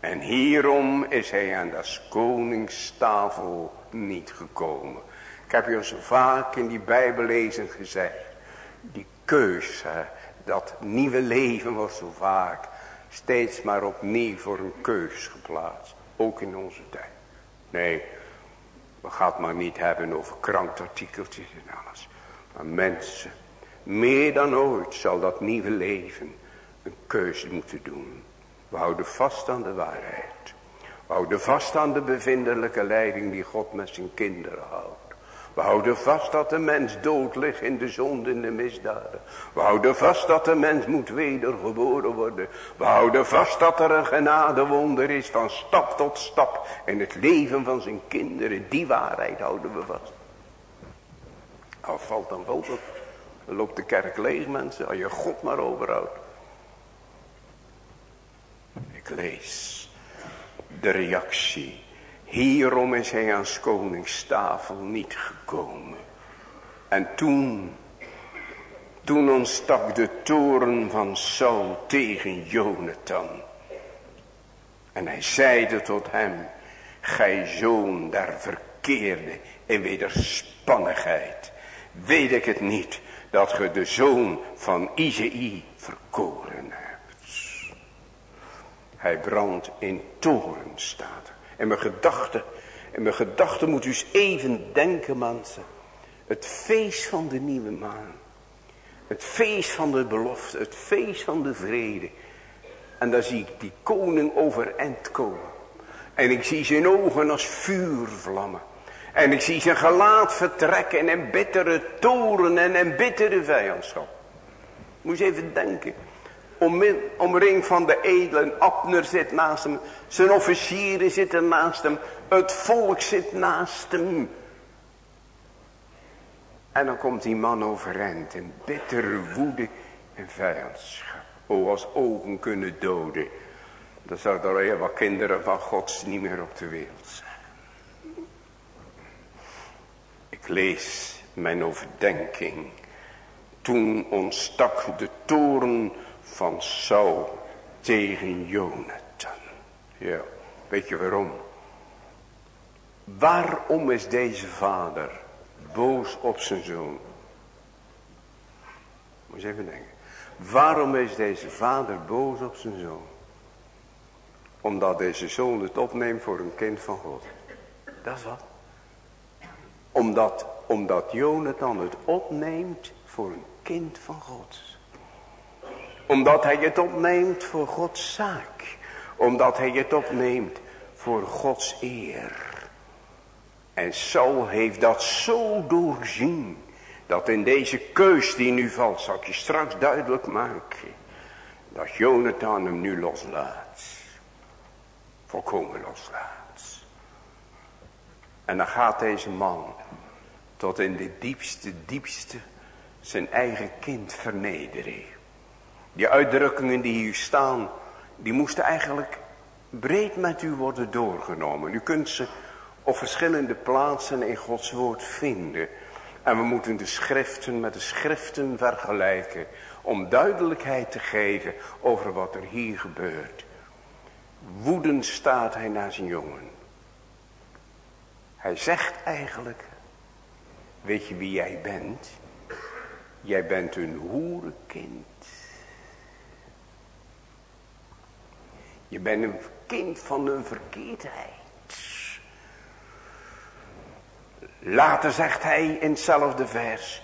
En hierom is hij aan de koningstafel niet gekomen. Ik heb je zo vaak in die bijbellezen gezegd. Die keus, dat nieuwe leven wordt zo vaak steeds maar opnieuw voor een keus geplaatst. Ook in onze tijd. Nee, we gaan het maar niet hebben over krantartikeltjes en alles. Maar mensen, meer dan ooit zal dat nieuwe leven een keuze moeten doen. We houden vast aan de waarheid. We houden vast aan de bevindelijke leiding die God met zijn kinderen houdt. We houden vast dat de mens dood ligt in de zonde en de misdaden. We houden vast dat de mens moet wedergeboren worden. We houden vast dat er een genadewonder is van stap tot stap in het leven van zijn kinderen. Die waarheid houden we vast. Als valt dan valt het. Dan loopt de kerk leeg mensen, als je God maar overhoudt. Ik lees de reactie Hierom is hij aan koningstafel niet gekomen. En toen, toen ontstak de toren van Saul tegen Jonathan. En hij zeide tot hem, gij zoon der verkeerde in wederspannigheid. Weet ik het niet, dat ge de zoon van Izei verkoren hebt. Hij brandt in toren staat in mijn gedachten. In mijn gedachten moet u eens even denken mensen. Het feest van de nieuwe maan. Het feest van de belofte. Het feest van de vrede. En dan zie ik die koning overeind komen. En ik zie zijn ogen als vuurvlammen. En ik zie zijn gelaat vertrekken in bittere toren en in bittere vijandschap. Moet je even denken omringd van de edelen. Abner zit naast hem. Zijn officieren zitten naast hem. Het volk zit naast hem. En dan komt die man overeind in bittere woede en vijandschap. O, als ogen kunnen doden. Dan zouden er wat kinderen van Gods niet meer op de wereld zijn. Lees mijn overdenking. Toen ontstak de toren van Saul tegen Jonathan. Ja, weet je waarom? Waarom is deze vader boos op zijn zoon? Moet je even denken. Waarom is deze vader boos op zijn zoon? Omdat deze zoon het opneemt voor een kind van God. Dat is wat. Omdat, omdat Jonathan het opneemt voor een kind van God omdat hij het opneemt voor Gods zaak. Omdat hij het opneemt voor Gods eer. En Saul heeft dat zo doorzien. Dat in deze keus die nu valt, zal ik je straks duidelijk maken. Dat Jonathan hem nu loslaat. Volkomen loslaat. En dan gaat deze man tot in de diepste, diepste zijn eigen kind vernederen. Die uitdrukkingen die hier staan, die moesten eigenlijk breed met u worden doorgenomen. U kunt ze op verschillende plaatsen in Gods woord vinden. En we moeten de schriften met de schriften vergelijken. Om duidelijkheid te geven over wat er hier gebeurt. Woedend staat hij naar zijn jongen. Hij zegt eigenlijk, weet je wie jij bent? Jij bent een hoerenkind. Je bent een kind van een verkeerdheid. Later zegt hij in hetzelfde vers.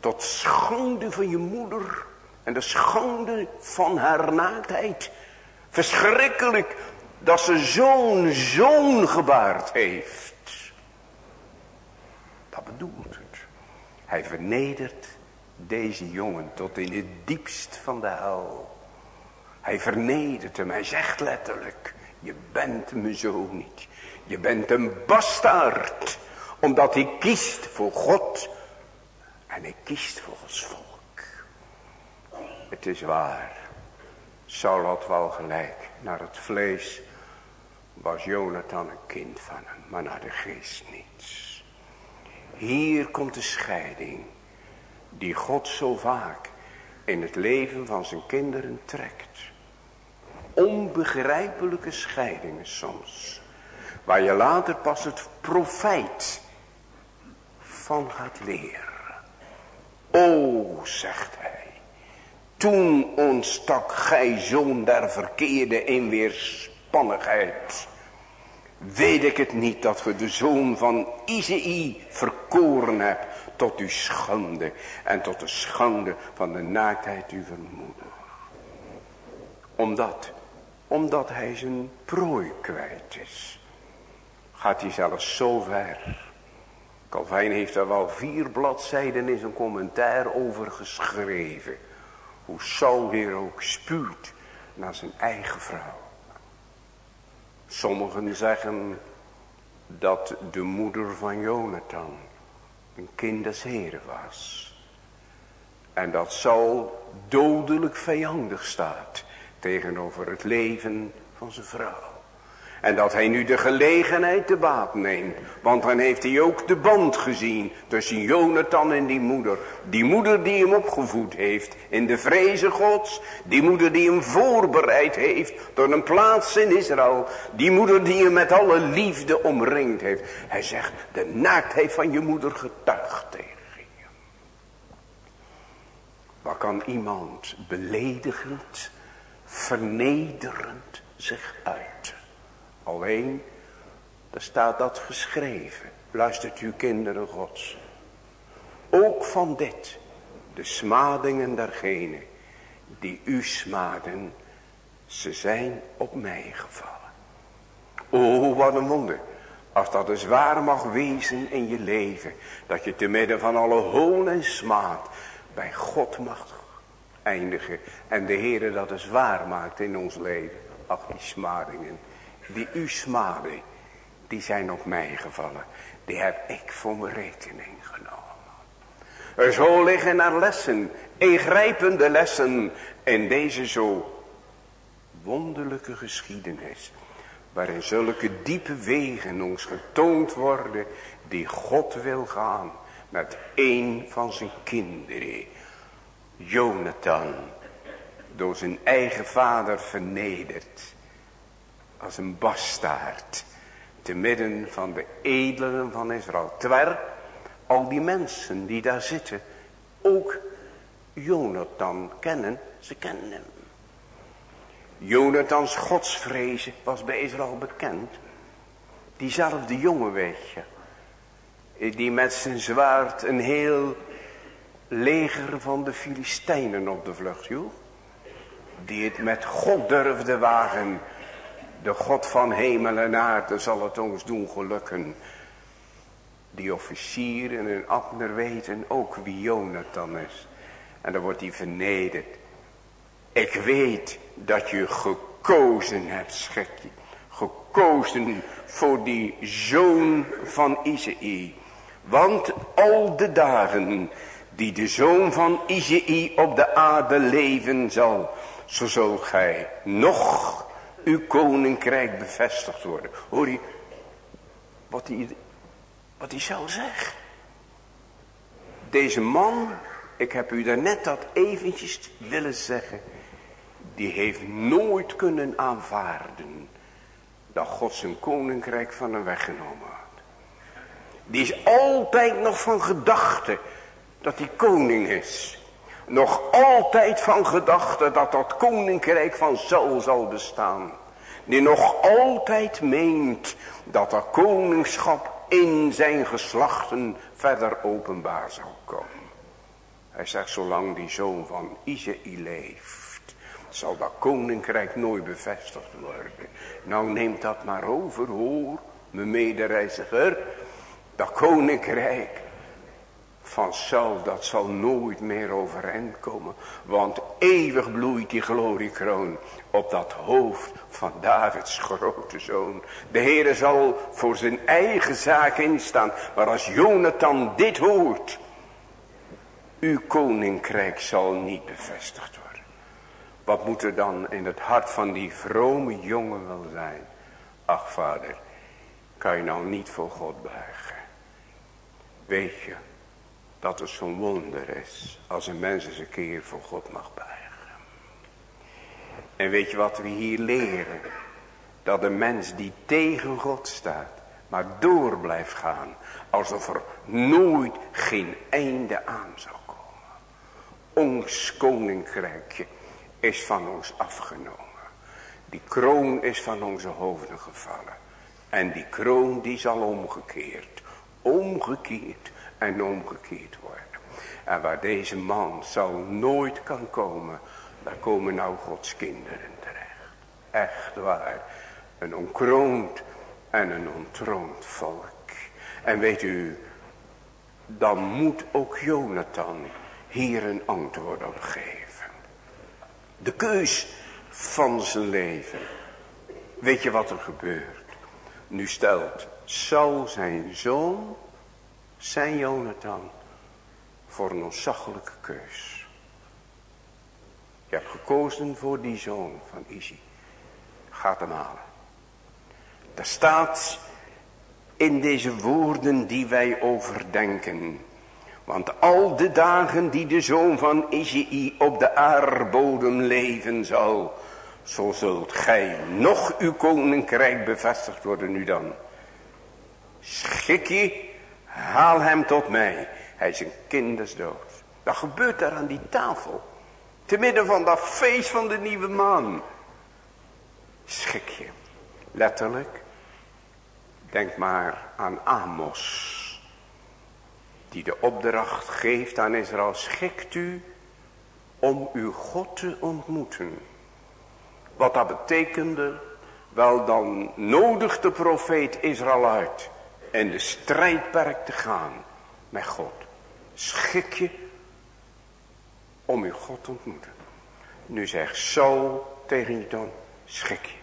Tot schande van je moeder en de schande van haar naaktheid. Verschrikkelijk dat ze zo'n zoon gebaard heeft. Dat bedoelt het. Hij vernedert deze jongen tot in het diepst van de hel. Hij vernedert hem. Hij zegt letterlijk. Je bent mijn zoon niet. Je bent een bastaard. Omdat hij kiest voor God. En hij kiest voor ons volk. Het is waar. Saul had wel gelijk. Naar het vlees was Jonathan een kind van hem. Maar naar de geest niets. Hier komt de scheiding. Die God zo vaak in het leven van zijn kinderen trekt. Onbegrijpelijke scheidingen soms. Waar je later pas het profijt van gaat leren. O, zegt hij. Toen ontstak gij zoon der verkeerde in weerspannigheid. Weet ik het niet dat ge de zoon van Izei verkoren hebt tot uw schande en tot de schande van de naaktheid uw moeder. Omdat, omdat hij zijn prooi kwijt is, gaat hij zelfs zo ver. Calvijn heeft daar wel vier bladzijden in zijn commentaar over geschreven. Hoe Saul weer ook spuurt naar zijn eigen vrouw. Sommigen zeggen dat de moeder van Jonathan een kind des was. En dat Saul dodelijk vijandig staat tegenover het leven van zijn vrouw. En dat hij nu de gelegenheid te baat neemt. Want dan heeft hij ook de band gezien tussen Jonathan en die moeder. Die moeder die hem opgevoed heeft in de vreze gods. Die moeder die hem voorbereid heeft door een plaats in Israël. Die moeder die hem met alle liefde omringd heeft. Hij zegt, de naaktheid van je moeder getuigt tegen je. Waar kan iemand beledigend, vernederend zich uiten? Alleen, daar staat dat geschreven. Luistert u kinderen gods. Ook van dit, de smadingen dergenen die u smaden, ze zijn op mij gevallen. O, wat een wonder. Als dat dus waar mag wezen in je leven. Dat je te midden van alle hoon en smaad bij God mag eindigen. En de Heer dat dus waar maakt in ons leven. Ach, die smadingen die u smaden, die zijn op mij gevallen. Die heb ik voor mijn rekening genomen. Er zo liggen er lessen, ingrijpende lessen in deze zo wonderlijke geschiedenis. Waarin zulke diepe wegen ons getoond worden die God wil gaan met een van zijn kinderen. Jonathan, door zijn eigen vader vernederd als een bastaard. Te midden van de edelen van Israël. Terwijl al die mensen die daar zitten ook Jonathan kennen. Ze kennen hem. Jonathans godsvrezen was bij Israël bekend. Diezelfde jongen weet je. Die met zijn zwaard een heel leger van de Filistijnen op de vlucht joeg. Die het met God durfde wagen de God van hemel en aarde zal het ons doen gelukken. Die officieren en Abner weten ook wie Jonathan is. En dan wordt hij vernederd. Ik weet dat je gekozen hebt, schekje. Gekozen voor die zoon van Isaïe. Want al de dagen die de zoon van Isaïe op de aarde leven zal. Zo zult gij nog uw koninkrijk bevestigd worden. Hoor je wat hij, wat hij zou zeggen? Deze man, ik heb u daarnet dat eventjes willen zeggen. Die heeft nooit kunnen aanvaarden dat God zijn koninkrijk van hem weggenomen had. Die is altijd nog van gedachte dat hij koning is. Nog altijd van gedachte dat dat koninkrijk van Saul zal bestaan. Die nog altijd meent dat dat koningschap in zijn geslachten verder openbaar zal komen. Hij zegt, zolang die zoon van Isaïe leeft, zal dat koninkrijk nooit bevestigd worden. Nou neemt dat maar over, hoor, mijn medereiziger. Dat koninkrijk van dat zal nooit meer overeind komen. Want eeuwig bloeit die gloriekroon op dat hoofd van Davids grote zoon. De Heere zal voor zijn eigen zaak instaan. Maar als Jonathan dit hoort, uw koninkrijk zal niet bevestigd worden. Wat moet er dan in het hart van die vrome jongen wel zijn? Ach vader, kan je nou niet voor God buigen? Weet je dat het zo'n wonder is als een mens eens een keer voor God mag buigen. En weet je wat we hier leren? Dat een mens die tegen God staat, maar door blijft gaan, alsof er nooit geen einde aan zou ons koninkrijkje is van ons afgenomen. Die kroon is van onze hoofden gevallen. En die kroon die zal omgekeerd, omgekeerd en omgekeerd worden. En waar deze man zal nooit kan komen, daar komen nou Gods kinderen terecht. Echt waar. Een onkroond en een ontroond volk. En weet u, dan moet ook Jonathan hier een antwoord op geven. De keus van zijn leven. Weet je wat er gebeurt? Nu stelt Saul zijn zoon, zijn Jonathan, voor een ontzaglijke keus. Je hebt gekozen voor die zoon van Isi. Gaat hem halen. Daar staat in deze woorden die wij overdenken. Want al de dagen die de zoon van Izei op de aardbodem leven zal, zo zult gij nog uw koninkrijk bevestigd worden nu dan. Schik je, haal hem tot mij. Hij is een kindersdood. Dat gebeurt daar aan die tafel. Te midden van dat feest van de nieuwe maan. Schik je. Letterlijk. Denk maar aan Amos die de opdracht geeft aan Israël, schikt u om uw God te ontmoeten. Wat dat betekende, wel dan nodigt de profeet Israël uit en de strijdperk te gaan met God. Schik je om uw God te ontmoeten. Nu zegt zo tegen je dan, schik je.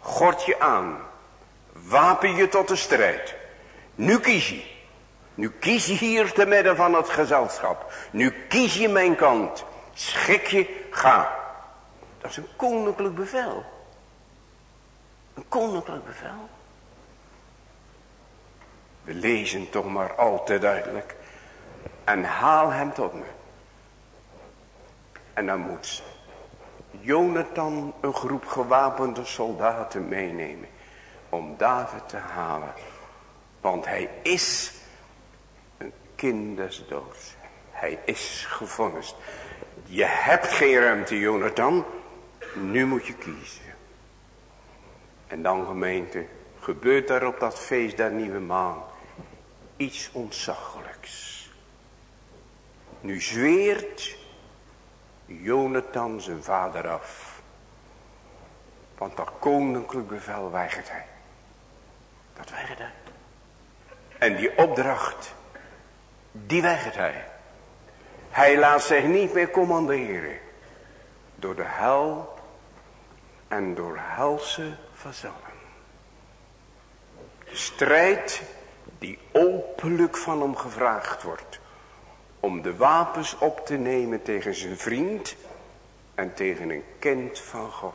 Gord je aan, wapen je tot de strijd. Nu kies je. Nu kies je hier te midden van het gezelschap. Nu kies je mijn kant. Schik je, ga. Dat is een koninklijk bevel. Een koninklijk bevel. We lezen toch maar al te duidelijk. En haal hem tot me. En dan moet Jonathan een groep gewapende soldaten meenemen. Om David te halen. Want hij is kind des doods. Hij is gevonnist. Je hebt geen ruimte, Jonathan. Nu moet je kiezen. En dan gemeente, gebeurt daar op dat feest der nieuwe maan iets ontzaglijks. Nu zweert Jonathan zijn vader af. Want dat koninklijk bevel weigert hij. Dat weigert hij. En die opdracht die weigert hij. Hij laat zich niet meer commanderen. Door de hel en door helse vazallen. De strijd die openlijk van hem gevraagd wordt. Om de wapens op te nemen tegen zijn vriend en tegen een kind van God.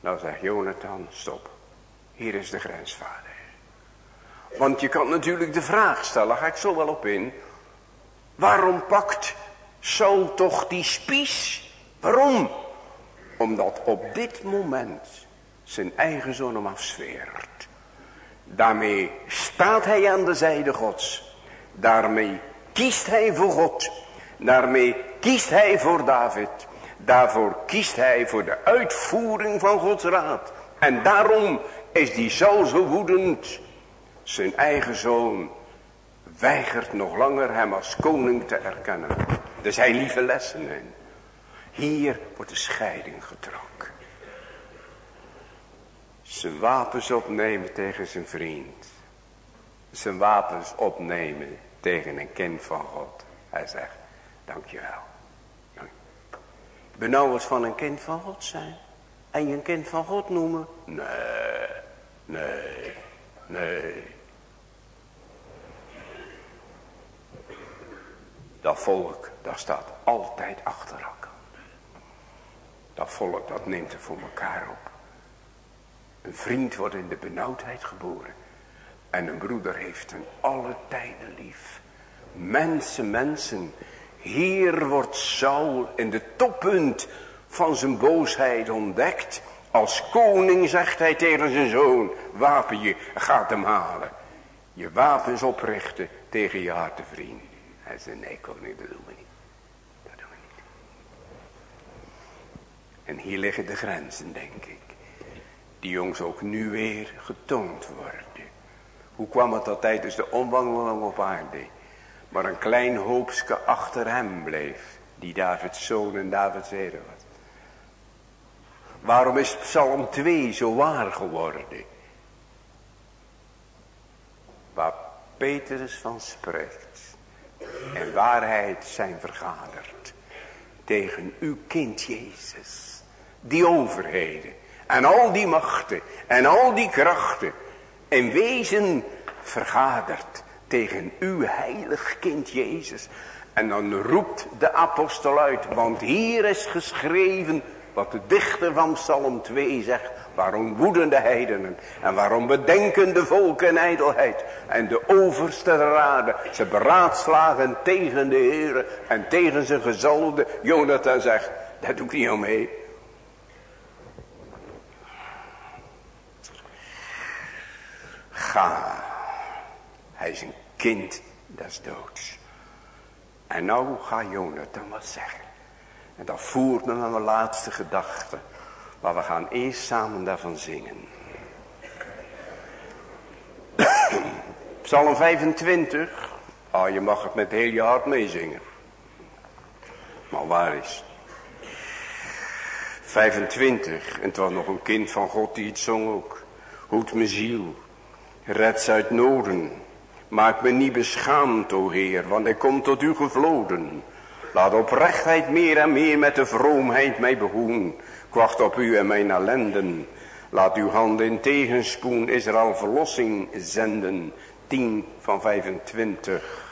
Nou zegt Jonathan, stop. Hier is de grensvader. Want je kan natuurlijk de vraag stellen, ga ik zo wel op in. Waarom pakt Saul toch die spies? Waarom? Omdat op dit moment zijn eigen zoon hem afsfeert. Daarmee staat hij aan de zijde gods. Daarmee kiest hij voor God. Daarmee kiest hij voor David. Daarvoor kiest hij voor de uitvoering van Gods raad. En daarom is die Saul zo woedend. Zijn eigen zoon weigert nog langer hem als koning te erkennen. Er zijn lieve lessen in. Hier wordt de scheiding getrokken. Zijn wapens opnemen tegen zijn vriend. Zijn wapens opnemen tegen een kind van God. Hij zegt, dankjewel. Dank. Benauwd van een kind van God zijn. En je een kind van God noemen. Nee, nee, nee. Dat volk, dat staat altijd achter elkaar. Dat volk, dat neemt er voor elkaar op. Een vriend wordt in de benauwdheid geboren. En een broeder heeft een alle tijden lief. Mensen, mensen. Hier wordt Saul in de toppunt van zijn boosheid ontdekt. Als koning zegt hij tegen zijn zoon. Wapen je, gaat hem halen. Je wapens oprichten tegen je harte vriend. Hij zei nee koning dat doen we niet. Dat doen we niet. En hier liggen de grenzen denk ik die ons ook nu weer getoond worden. Hoe kwam het dat tijdens de omwandeling op aarde, maar een klein hoopske achter hem bleef, die Davids zoon en Davids was. Waarom is Psalm 2 zo waar geworden? Waar Petrus van spreekt en waarheid zijn vergaderd tegen uw kind Jezus, die overheden en al die machten en al die krachten in wezen vergaderd tegen uw heilig kind Jezus. En dan roept de apostel uit, want hier is geschreven wat de dichter van Psalm 2 zegt. Waarom woeden de heidenen en waarom bedenken de volken ijdelheid. En de overste raden, ze beraadslagen tegen de Heer en tegen zijn gezalde. Jonathan zegt, daar doe ik niet om mee. Hij is een kind des doods. En nou ga Jonathan wat zeggen. En dat voert me naar mijn laatste gedachte. Maar we gaan eerst samen daarvan zingen. Psalm 25. Ah, oh, je mag het met heel je hart meezingen. Maar waar is 25. En het was nog een kind van God die het zong ook. Hoed mijn ziel. Red uit noden. Maak me niet beschaamd, o Heer, want ik kom tot u gevloden. Laat oprechtheid meer en meer met de vroomheid mij behoen. Ik wacht op u en mijn ellenden. Laat uw hand in tegenspoen Israël verlossing zenden. 10 van 25.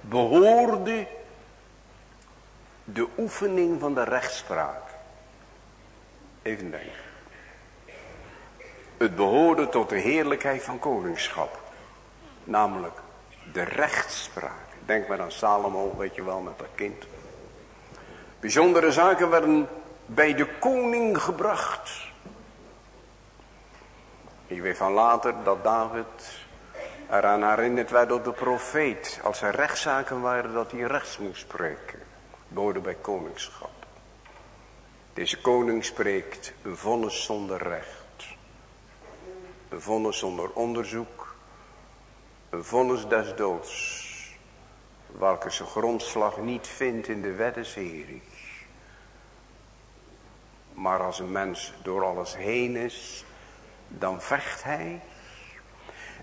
Behoorde de oefening van de rechtspraak. Even denken. Het behoorde tot de heerlijkheid van koningschap. Namelijk de rechtspraak. Denk maar aan Salomo, weet je wel, met dat kind. Bijzondere zaken werden bij de koning gebracht. Je weet van later dat David eraan herinnerd werd door de profeet. Als er rechtszaken waren dat hij rechts moest spreken. Behoorde bij koningschap. Deze koning spreekt een vonnis zonder recht. Een vonnis zonder onderzoek. Een vonnis des doods. Welke zijn grondslag niet vindt in de wetten Maar als een mens door alles heen is. Dan vecht hij.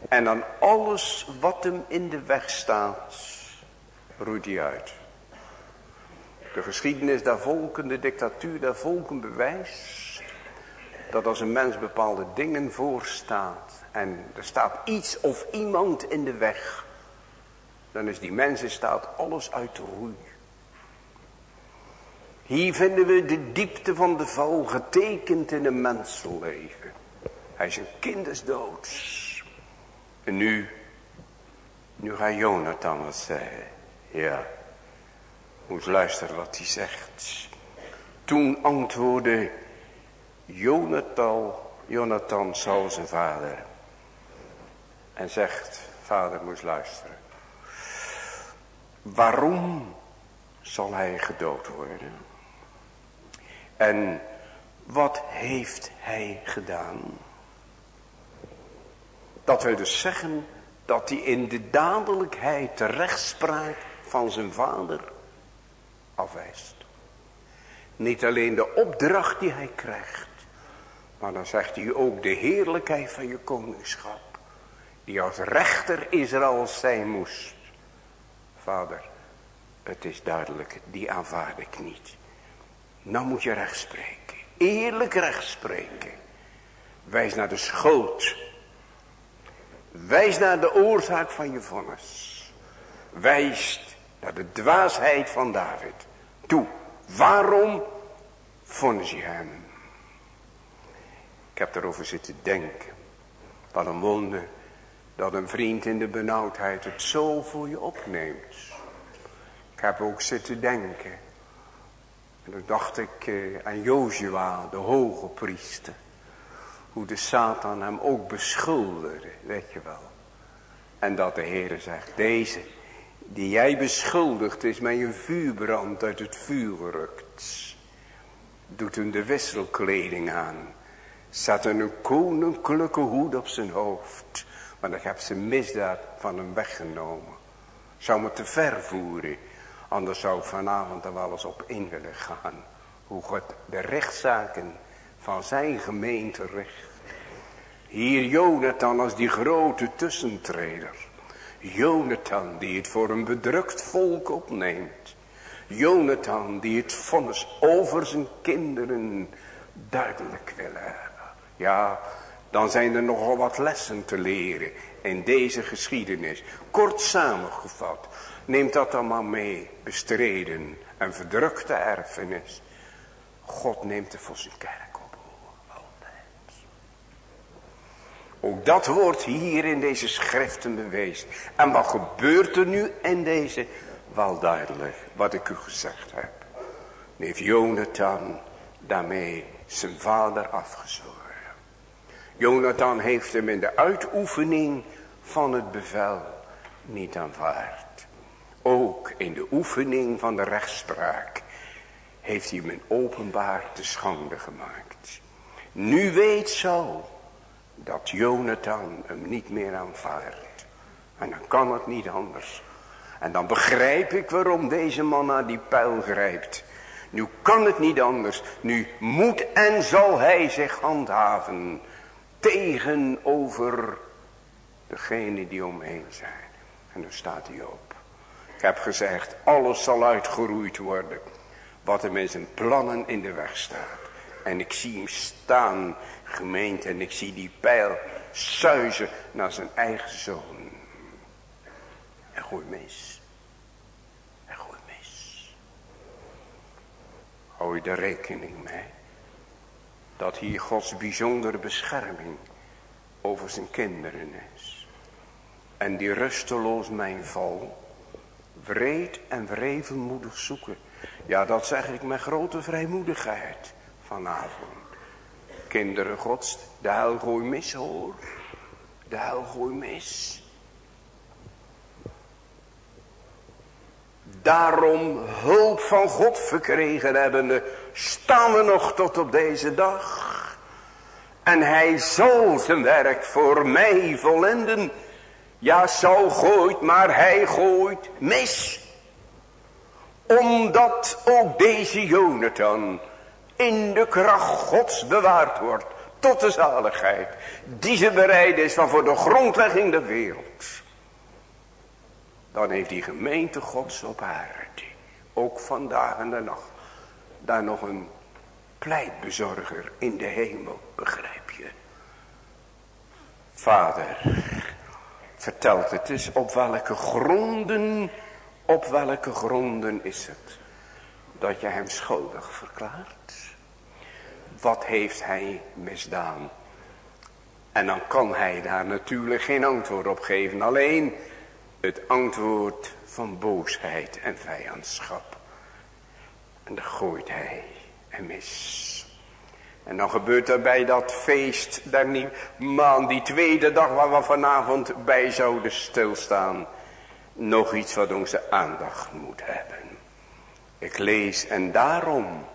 En dan alles wat hem in de weg staat. Roeit hij uit. De geschiedenis der volken, de dictatuur der volken bewijst dat als een mens bepaalde dingen voorstaat en er staat iets of iemand in de weg, dan is die mens staat alles uit te roeien. Hier vinden we de diepte van de val getekend in een mensenleven. Hij is een kindersdoods. En nu, nu gaat Jonathan wat zeggen. Ja. Moet luisteren wat hij zegt. Toen antwoordde Jonathan, Jonathan zal zijn vader. En zegt, vader moest luisteren. Waarom zal hij gedood worden? En wat heeft hij gedaan? Dat wij dus zeggen dat hij in de dadelijkheid de rechtspraak van zijn vader afwijst. Niet alleen de opdracht die hij krijgt. Maar dan zegt hij ook de heerlijkheid van je koningschap. Die als rechter Israël zijn moest. Vader, het is duidelijk, die aanvaard ik niet. Nou moet je recht spreken. Eerlijk recht spreken. Wijs naar de schuld. Wijs naar de oorzaak van je vonnis. Wijst naar de dwaasheid van David. Toe, waarom vonden ze hem? Ik heb erover zitten denken. Wat een wonder dat een vriend in de benauwdheid het zo voor je opneemt. Ik heb ook zitten denken. En dan dacht ik eh, aan Jozua, de hoge priester. Hoe de Satan hem ook beschuldigde, weet je wel. En dat de Heer zegt, deze die jij beschuldigt is mij een vuurbrand uit het vuur gerukt. Doet hem de wisselkleding aan. Zet een koninklijke hoed op zijn hoofd. Want ik heb zijn misdaad van hem weggenomen. Zou me te ver voeren. Anders zou ik vanavond er wel eens op in willen gaan. Hoe God de rechtszaken van zijn gemeente richt. Hier Jonathan als die grote tussentreder. Jonathan die het voor een bedrukt volk opneemt. Jonathan die het vonnis over zijn kinderen duidelijk wil hebben. Ja, dan zijn er nogal wat lessen te leren in deze geschiedenis. Kort samengevat, neemt dat maar mee. Bestreden en verdrukte erfenis. God neemt het voor zijn kerk. Ook dat wordt hier in deze schriften bewezen. En wat gebeurt er nu in deze? Wel duidelijk wat ik u gezegd heb. Neef Jonathan daarmee zijn vader afgezworen. Jonathan heeft hem in de uitoefening van het bevel niet aanvaard. Ook in de oefening van de rechtspraak heeft hij hem in openbaar te schande gemaakt. Nu weet zo dat Jonathan hem niet meer aanvaardt. En dan kan het niet anders. En dan begrijp ik waarom deze man naar die pijl grijpt. Nu kan het niet anders. Nu moet en zal hij zich handhaven tegenover degene die omheen zijn. En dan staat hij op. Ik heb gezegd, alles zal uitgeroeid worden. Wat hem in zijn plannen in de weg staat. En ik zie hem staan gemeente. En ik zie die pijl suizen naar zijn eigen zoon. En gooi mis. En gooi mis. Hou je er rekening mee. Dat hier Gods bijzondere bescherming over zijn kinderen is. En die rusteloos mijn val wreed en wrevelmoedig zoeken. Ja, dat zeg ik met grote vrijmoedigheid vanavond. Kinderen gods, de hel gooi mis hoor. De hel gooi mis. Daarom hulp van God verkregen hebbende, staan we nog tot op deze dag. En hij zal zijn werk voor mij volenden. Ja, zo gooit, maar hij gooit mis. Omdat ook deze Jonathan in de kracht gods bewaard wordt. Tot de zaligheid. Die ze bereid is van voor de grondlegging der wereld. Dan heeft die gemeente gods op aarde. Ook vandaag en de nacht. Daar nog een pleitbezorger in de hemel, begrijp je. Vader, vertelt het is op welke gronden, op welke gronden is het dat je hem schuldig verklaart? Wat heeft hij misdaan? En dan kan hij daar natuurlijk geen antwoord op geven. Alleen het antwoord van boosheid en vijandschap. En dan gooit hij en mis. En dan gebeurt er bij dat feest daar niet, man, die tweede dag waar we vanavond bij zouden stilstaan, nog iets wat onze aandacht moet hebben. Ik lees en daarom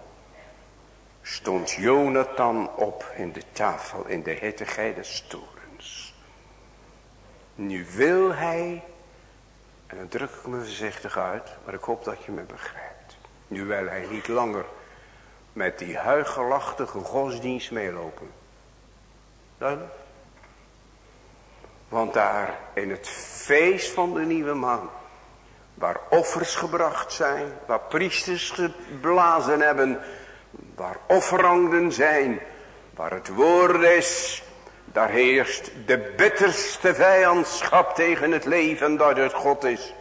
stond Jonathan op in de tafel in de hittigheid des. Nu wil hij, en dan druk ik me voorzichtig uit, maar ik hoop dat je me begrijpt. Nu wil hij niet langer met die huigelachtige godsdienst meelopen. Dan. Want daar in het feest van de nieuwe man, waar offers gebracht zijn, waar priesters geblazen hebben, waar offeranden zijn, waar het woord is, daar heerst de bitterste vijandschap tegen het leven dat het God is.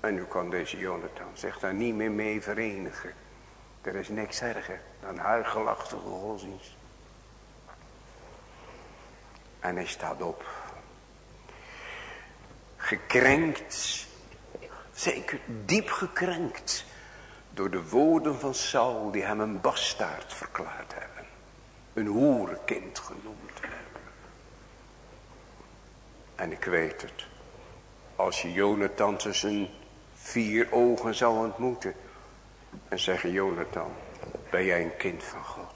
En nu kan deze Jonathan zich daar niet meer mee verenigen. Er is niks erger dan huigelachtige godsdienst. En hij staat op. Gekrenkt. Zeker diep gekrenkt. Door de woorden van Saul die hem een bastaard verklaard hebben. Een hoerenkind genoemd hebben. En ik weet het. Als je Jonathan tussen vier ogen zou ontmoeten. En zeggen, Jonathan, ben jij een kind van God?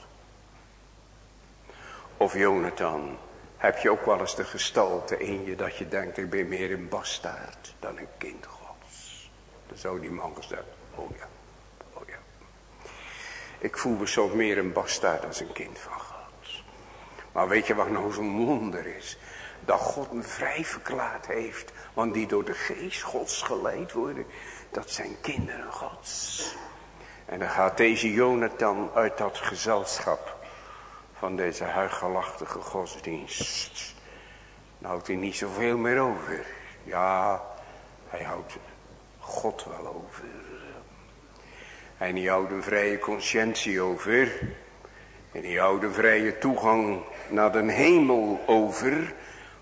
Of Jonathan, heb je ook wel eens de gestalte in je dat je denkt, ik ben meer een bastaard dan een kind Gods. Dan zou die man gezegd, oh ja. Ik voel me zo meer een bastaard als een kind van God. Maar weet je wat nou zo'n wonder is? Dat God me vrij verklaard heeft. Want die door de geest Gods geleid worden, dat zijn kinderen Gods. En dan gaat deze Jonathan uit dat gezelschap van deze huigelachtige godsdienst. Dan houdt hij niet zoveel meer over. Ja, hij houdt God wel over. En hij houdt een vrije conscientie over. En hij houdt een vrije toegang naar de hemel over.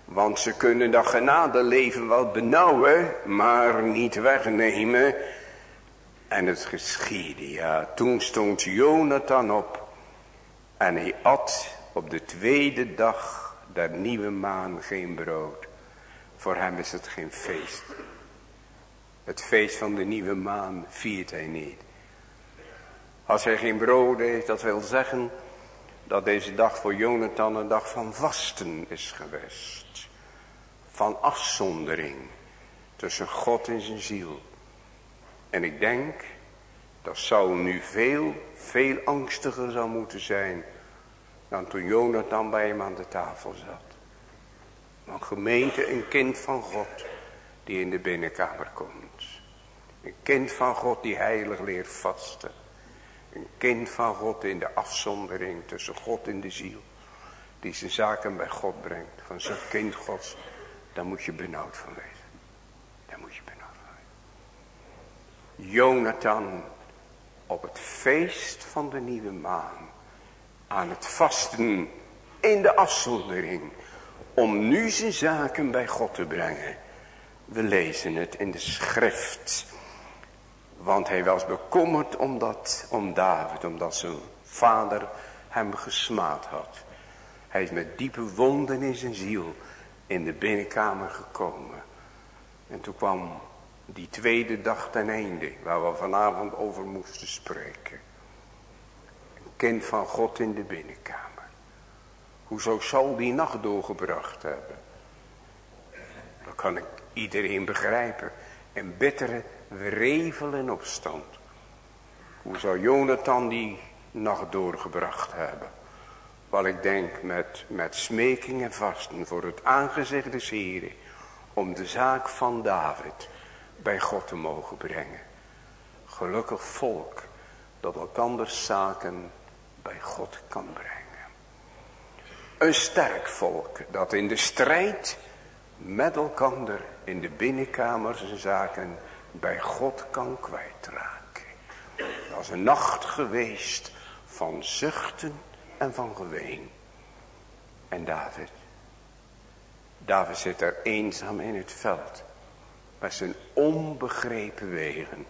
Want ze kunnen dat genadeleven wel benauwen, maar niet wegnemen. En het geschiedde, ja, toen stond Jonathan op en hij at op de tweede dag der nieuwe maan geen brood. Voor hem is het geen feest. Het feest van de nieuwe maan viert hij niet. Als hij geen brood eet, dat wil zeggen dat deze dag voor Jonathan een dag van vasten is geweest. Van afzondering tussen God en zijn ziel. En ik denk, dat zou nu veel, veel angstiger zou moeten zijn. Dan toen Jonathan bij hem aan de tafel zat. Want gemeente een kind van God die in de binnenkamer komt. Een kind van God die heilig leert vasten. Een kind van God in de afzondering tussen God en de ziel. die zijn zaken bij God brengt, van zijn kind Gods, daar moet je benauwd van wezen. Daar moet je benauwd van wezen. Jonathan op het feest van de nieuwe maan, aan het vasten in de afzondering, om nu zijn zaken bij God te brengen. We lezen het in de schrift. Want hij was bekommerd omdat, om David, omdat zijn vader hem gesmaad had. Hij is met diepe wonden in zijn ziel in de binnenkamer gekomen. En toen kwam die tweede dag ten einde, waar we vanavond over moesten spreken. Een kind van God in de binnenkamer. Hoezo zal die nacht doorgebracht hebben? Dat kan ik iedereen begrijpen. Een bittere wrevel en opstand. Hoe zou Jonathan die nacht doorgebracht hebben? Wel ik denk met, met smeking en vasten voor het aangezicht des Heren. Om de zaak van David bij God te mogen brengen. Gelukkig volk dat elkanders zaken bij God kan brengen. Een sterk volk dat in de strijd met elkander in de binnenkamers en zaken bij God kan kwijtraken. Dat is een nacht geweest van zuchten en van geween. En David. David zit er eenzaam in het veld. Met zijn onbegrepen wegen.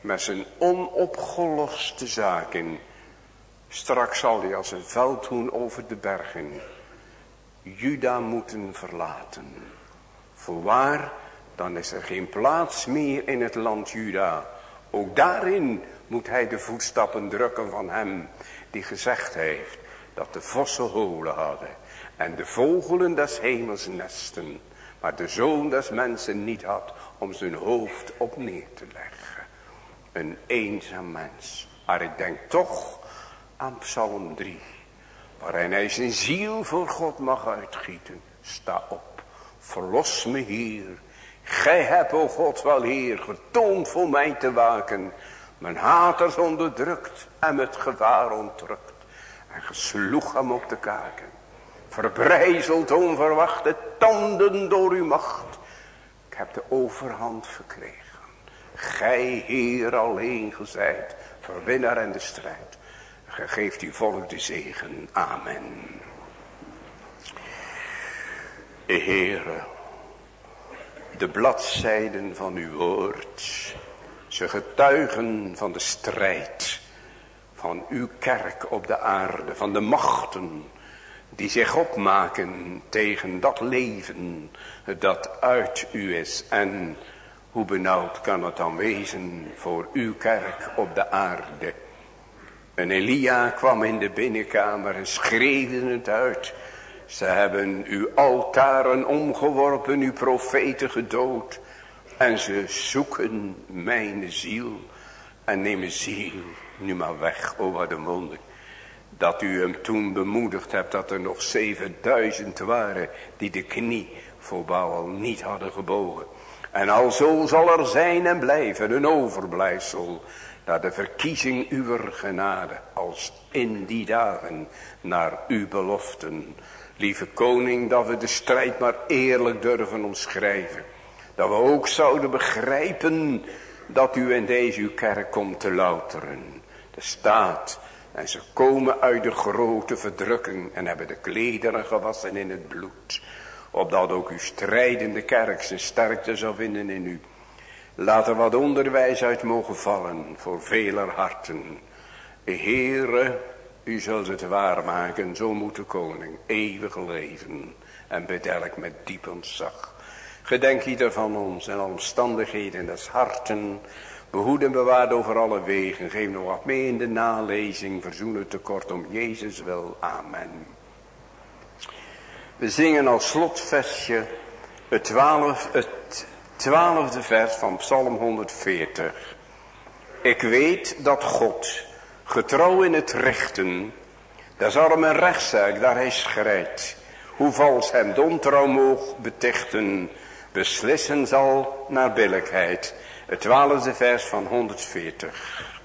Met zijn onopgeloste zaken. Straks zal hij als een veldhoen over de bergen. Juda moeten verlaten. Voorwaar, dan is er geen plaats meer in het land Juda. Ook daarin moet hij de voetstappen drukken van hem die gezegd heeft dat de vossen holen hadden en de vogelen des hemels nesten, maar de zoon des mensen niet had om zijn hoofd op neer te leggen. Een eenzaam mens. Maar ik denk toch aan Psalm 3, waarin hij zijn ziel voor God mag uitgieten. Sta op, verlos me hier. Gij hebt, o God, wel Heer, getoond voor mij te waken. Mijn haters onderdrukt en met gevaar ontrukt. En gesloeg hem op de kaken. Verbrijzeld onverwachte tanden door uw macht. Ik heb de overhand verkregen. Gij Heer alleen gezeid, verwinnaar in de strijd. Gij geeft uw volk de zegen. Amen. Heere, de bladzijden van uw woord ze getuigen van de strijd van uw kerk op de aarde, van de machten die zich opmaken tegen dat leven dat uit u is. En hoe benauwd kan het dan wezen voor uw kerk op de aarde. En Elia kwam in de binnenkamer en schreeuwde het uit. Ze hebben uw altaren omgeworpen, uw profeten gedood. En ze zoeken mijn ziel. En nemen ziel nu maar weg, o wat een wonder. Dat u hem toen bemoedigd hebt dat er nog 7000 waren die de knie voor Baal niet hadden gebogen. En alzo zal er zijn en blijven een overblijfsel naar de verkiezing uw genade als in die dagen naar uw beloften. Lieve koning, dat we de strijd maar eerlijk durven omschrijven. Dat we ook zouden begrijpen dat u in deze uw kerk komt te louteren. De staat. En ze komen uit de grote verdrukking en hebben de klederen gewassen in het bloed. Opdat ook uw strijdende kerk zijn sterkte zou vinden in u. Laat er wat onderwijs uit mogen vallen voor veler harten. Heere, u zult het waarmaken, zo moet de koning eeuwig leven en bedelk met diep ontzag. Gedenk ieder van ons en omstandigheden des harten. Behoed en bewaard over alle wegen. Geef nog wat mee in de nalezing. Verzoen het tekort om Jezus wil. Amen. We zingen als slotversje het, twaalf, het twaalfde vers van Psalm 140. Ik weet dat God, getrouw in het rechten, des armen rechtszaak, daar hij schrijdt, hoe vals hem de ontrouw moog betichten, beslissen zal naar billijkheid. Het twaalfde vers van 140.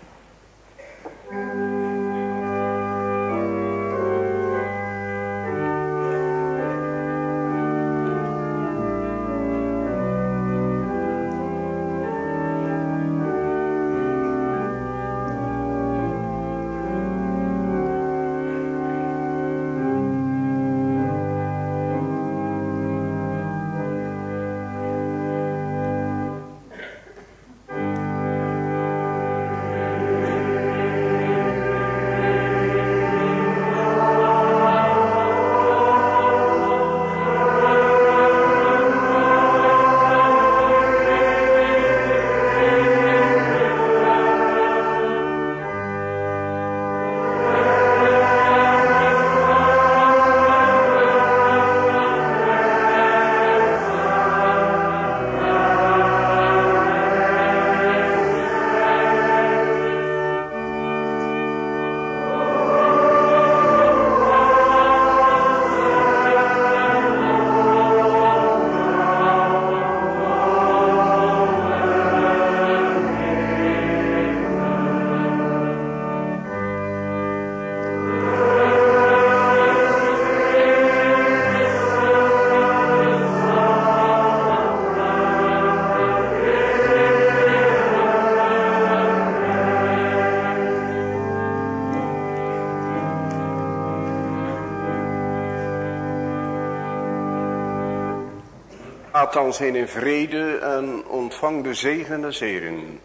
Gaat dan zijn in vrede en ontvang de zegen des.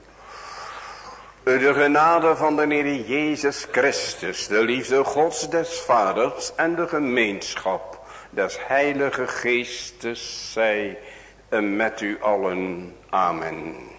De genade van de Heer Jezus Christus, de liefde Gods des Vaders en de gemeenschap des Heilige Geestes zij met u allen. Amen.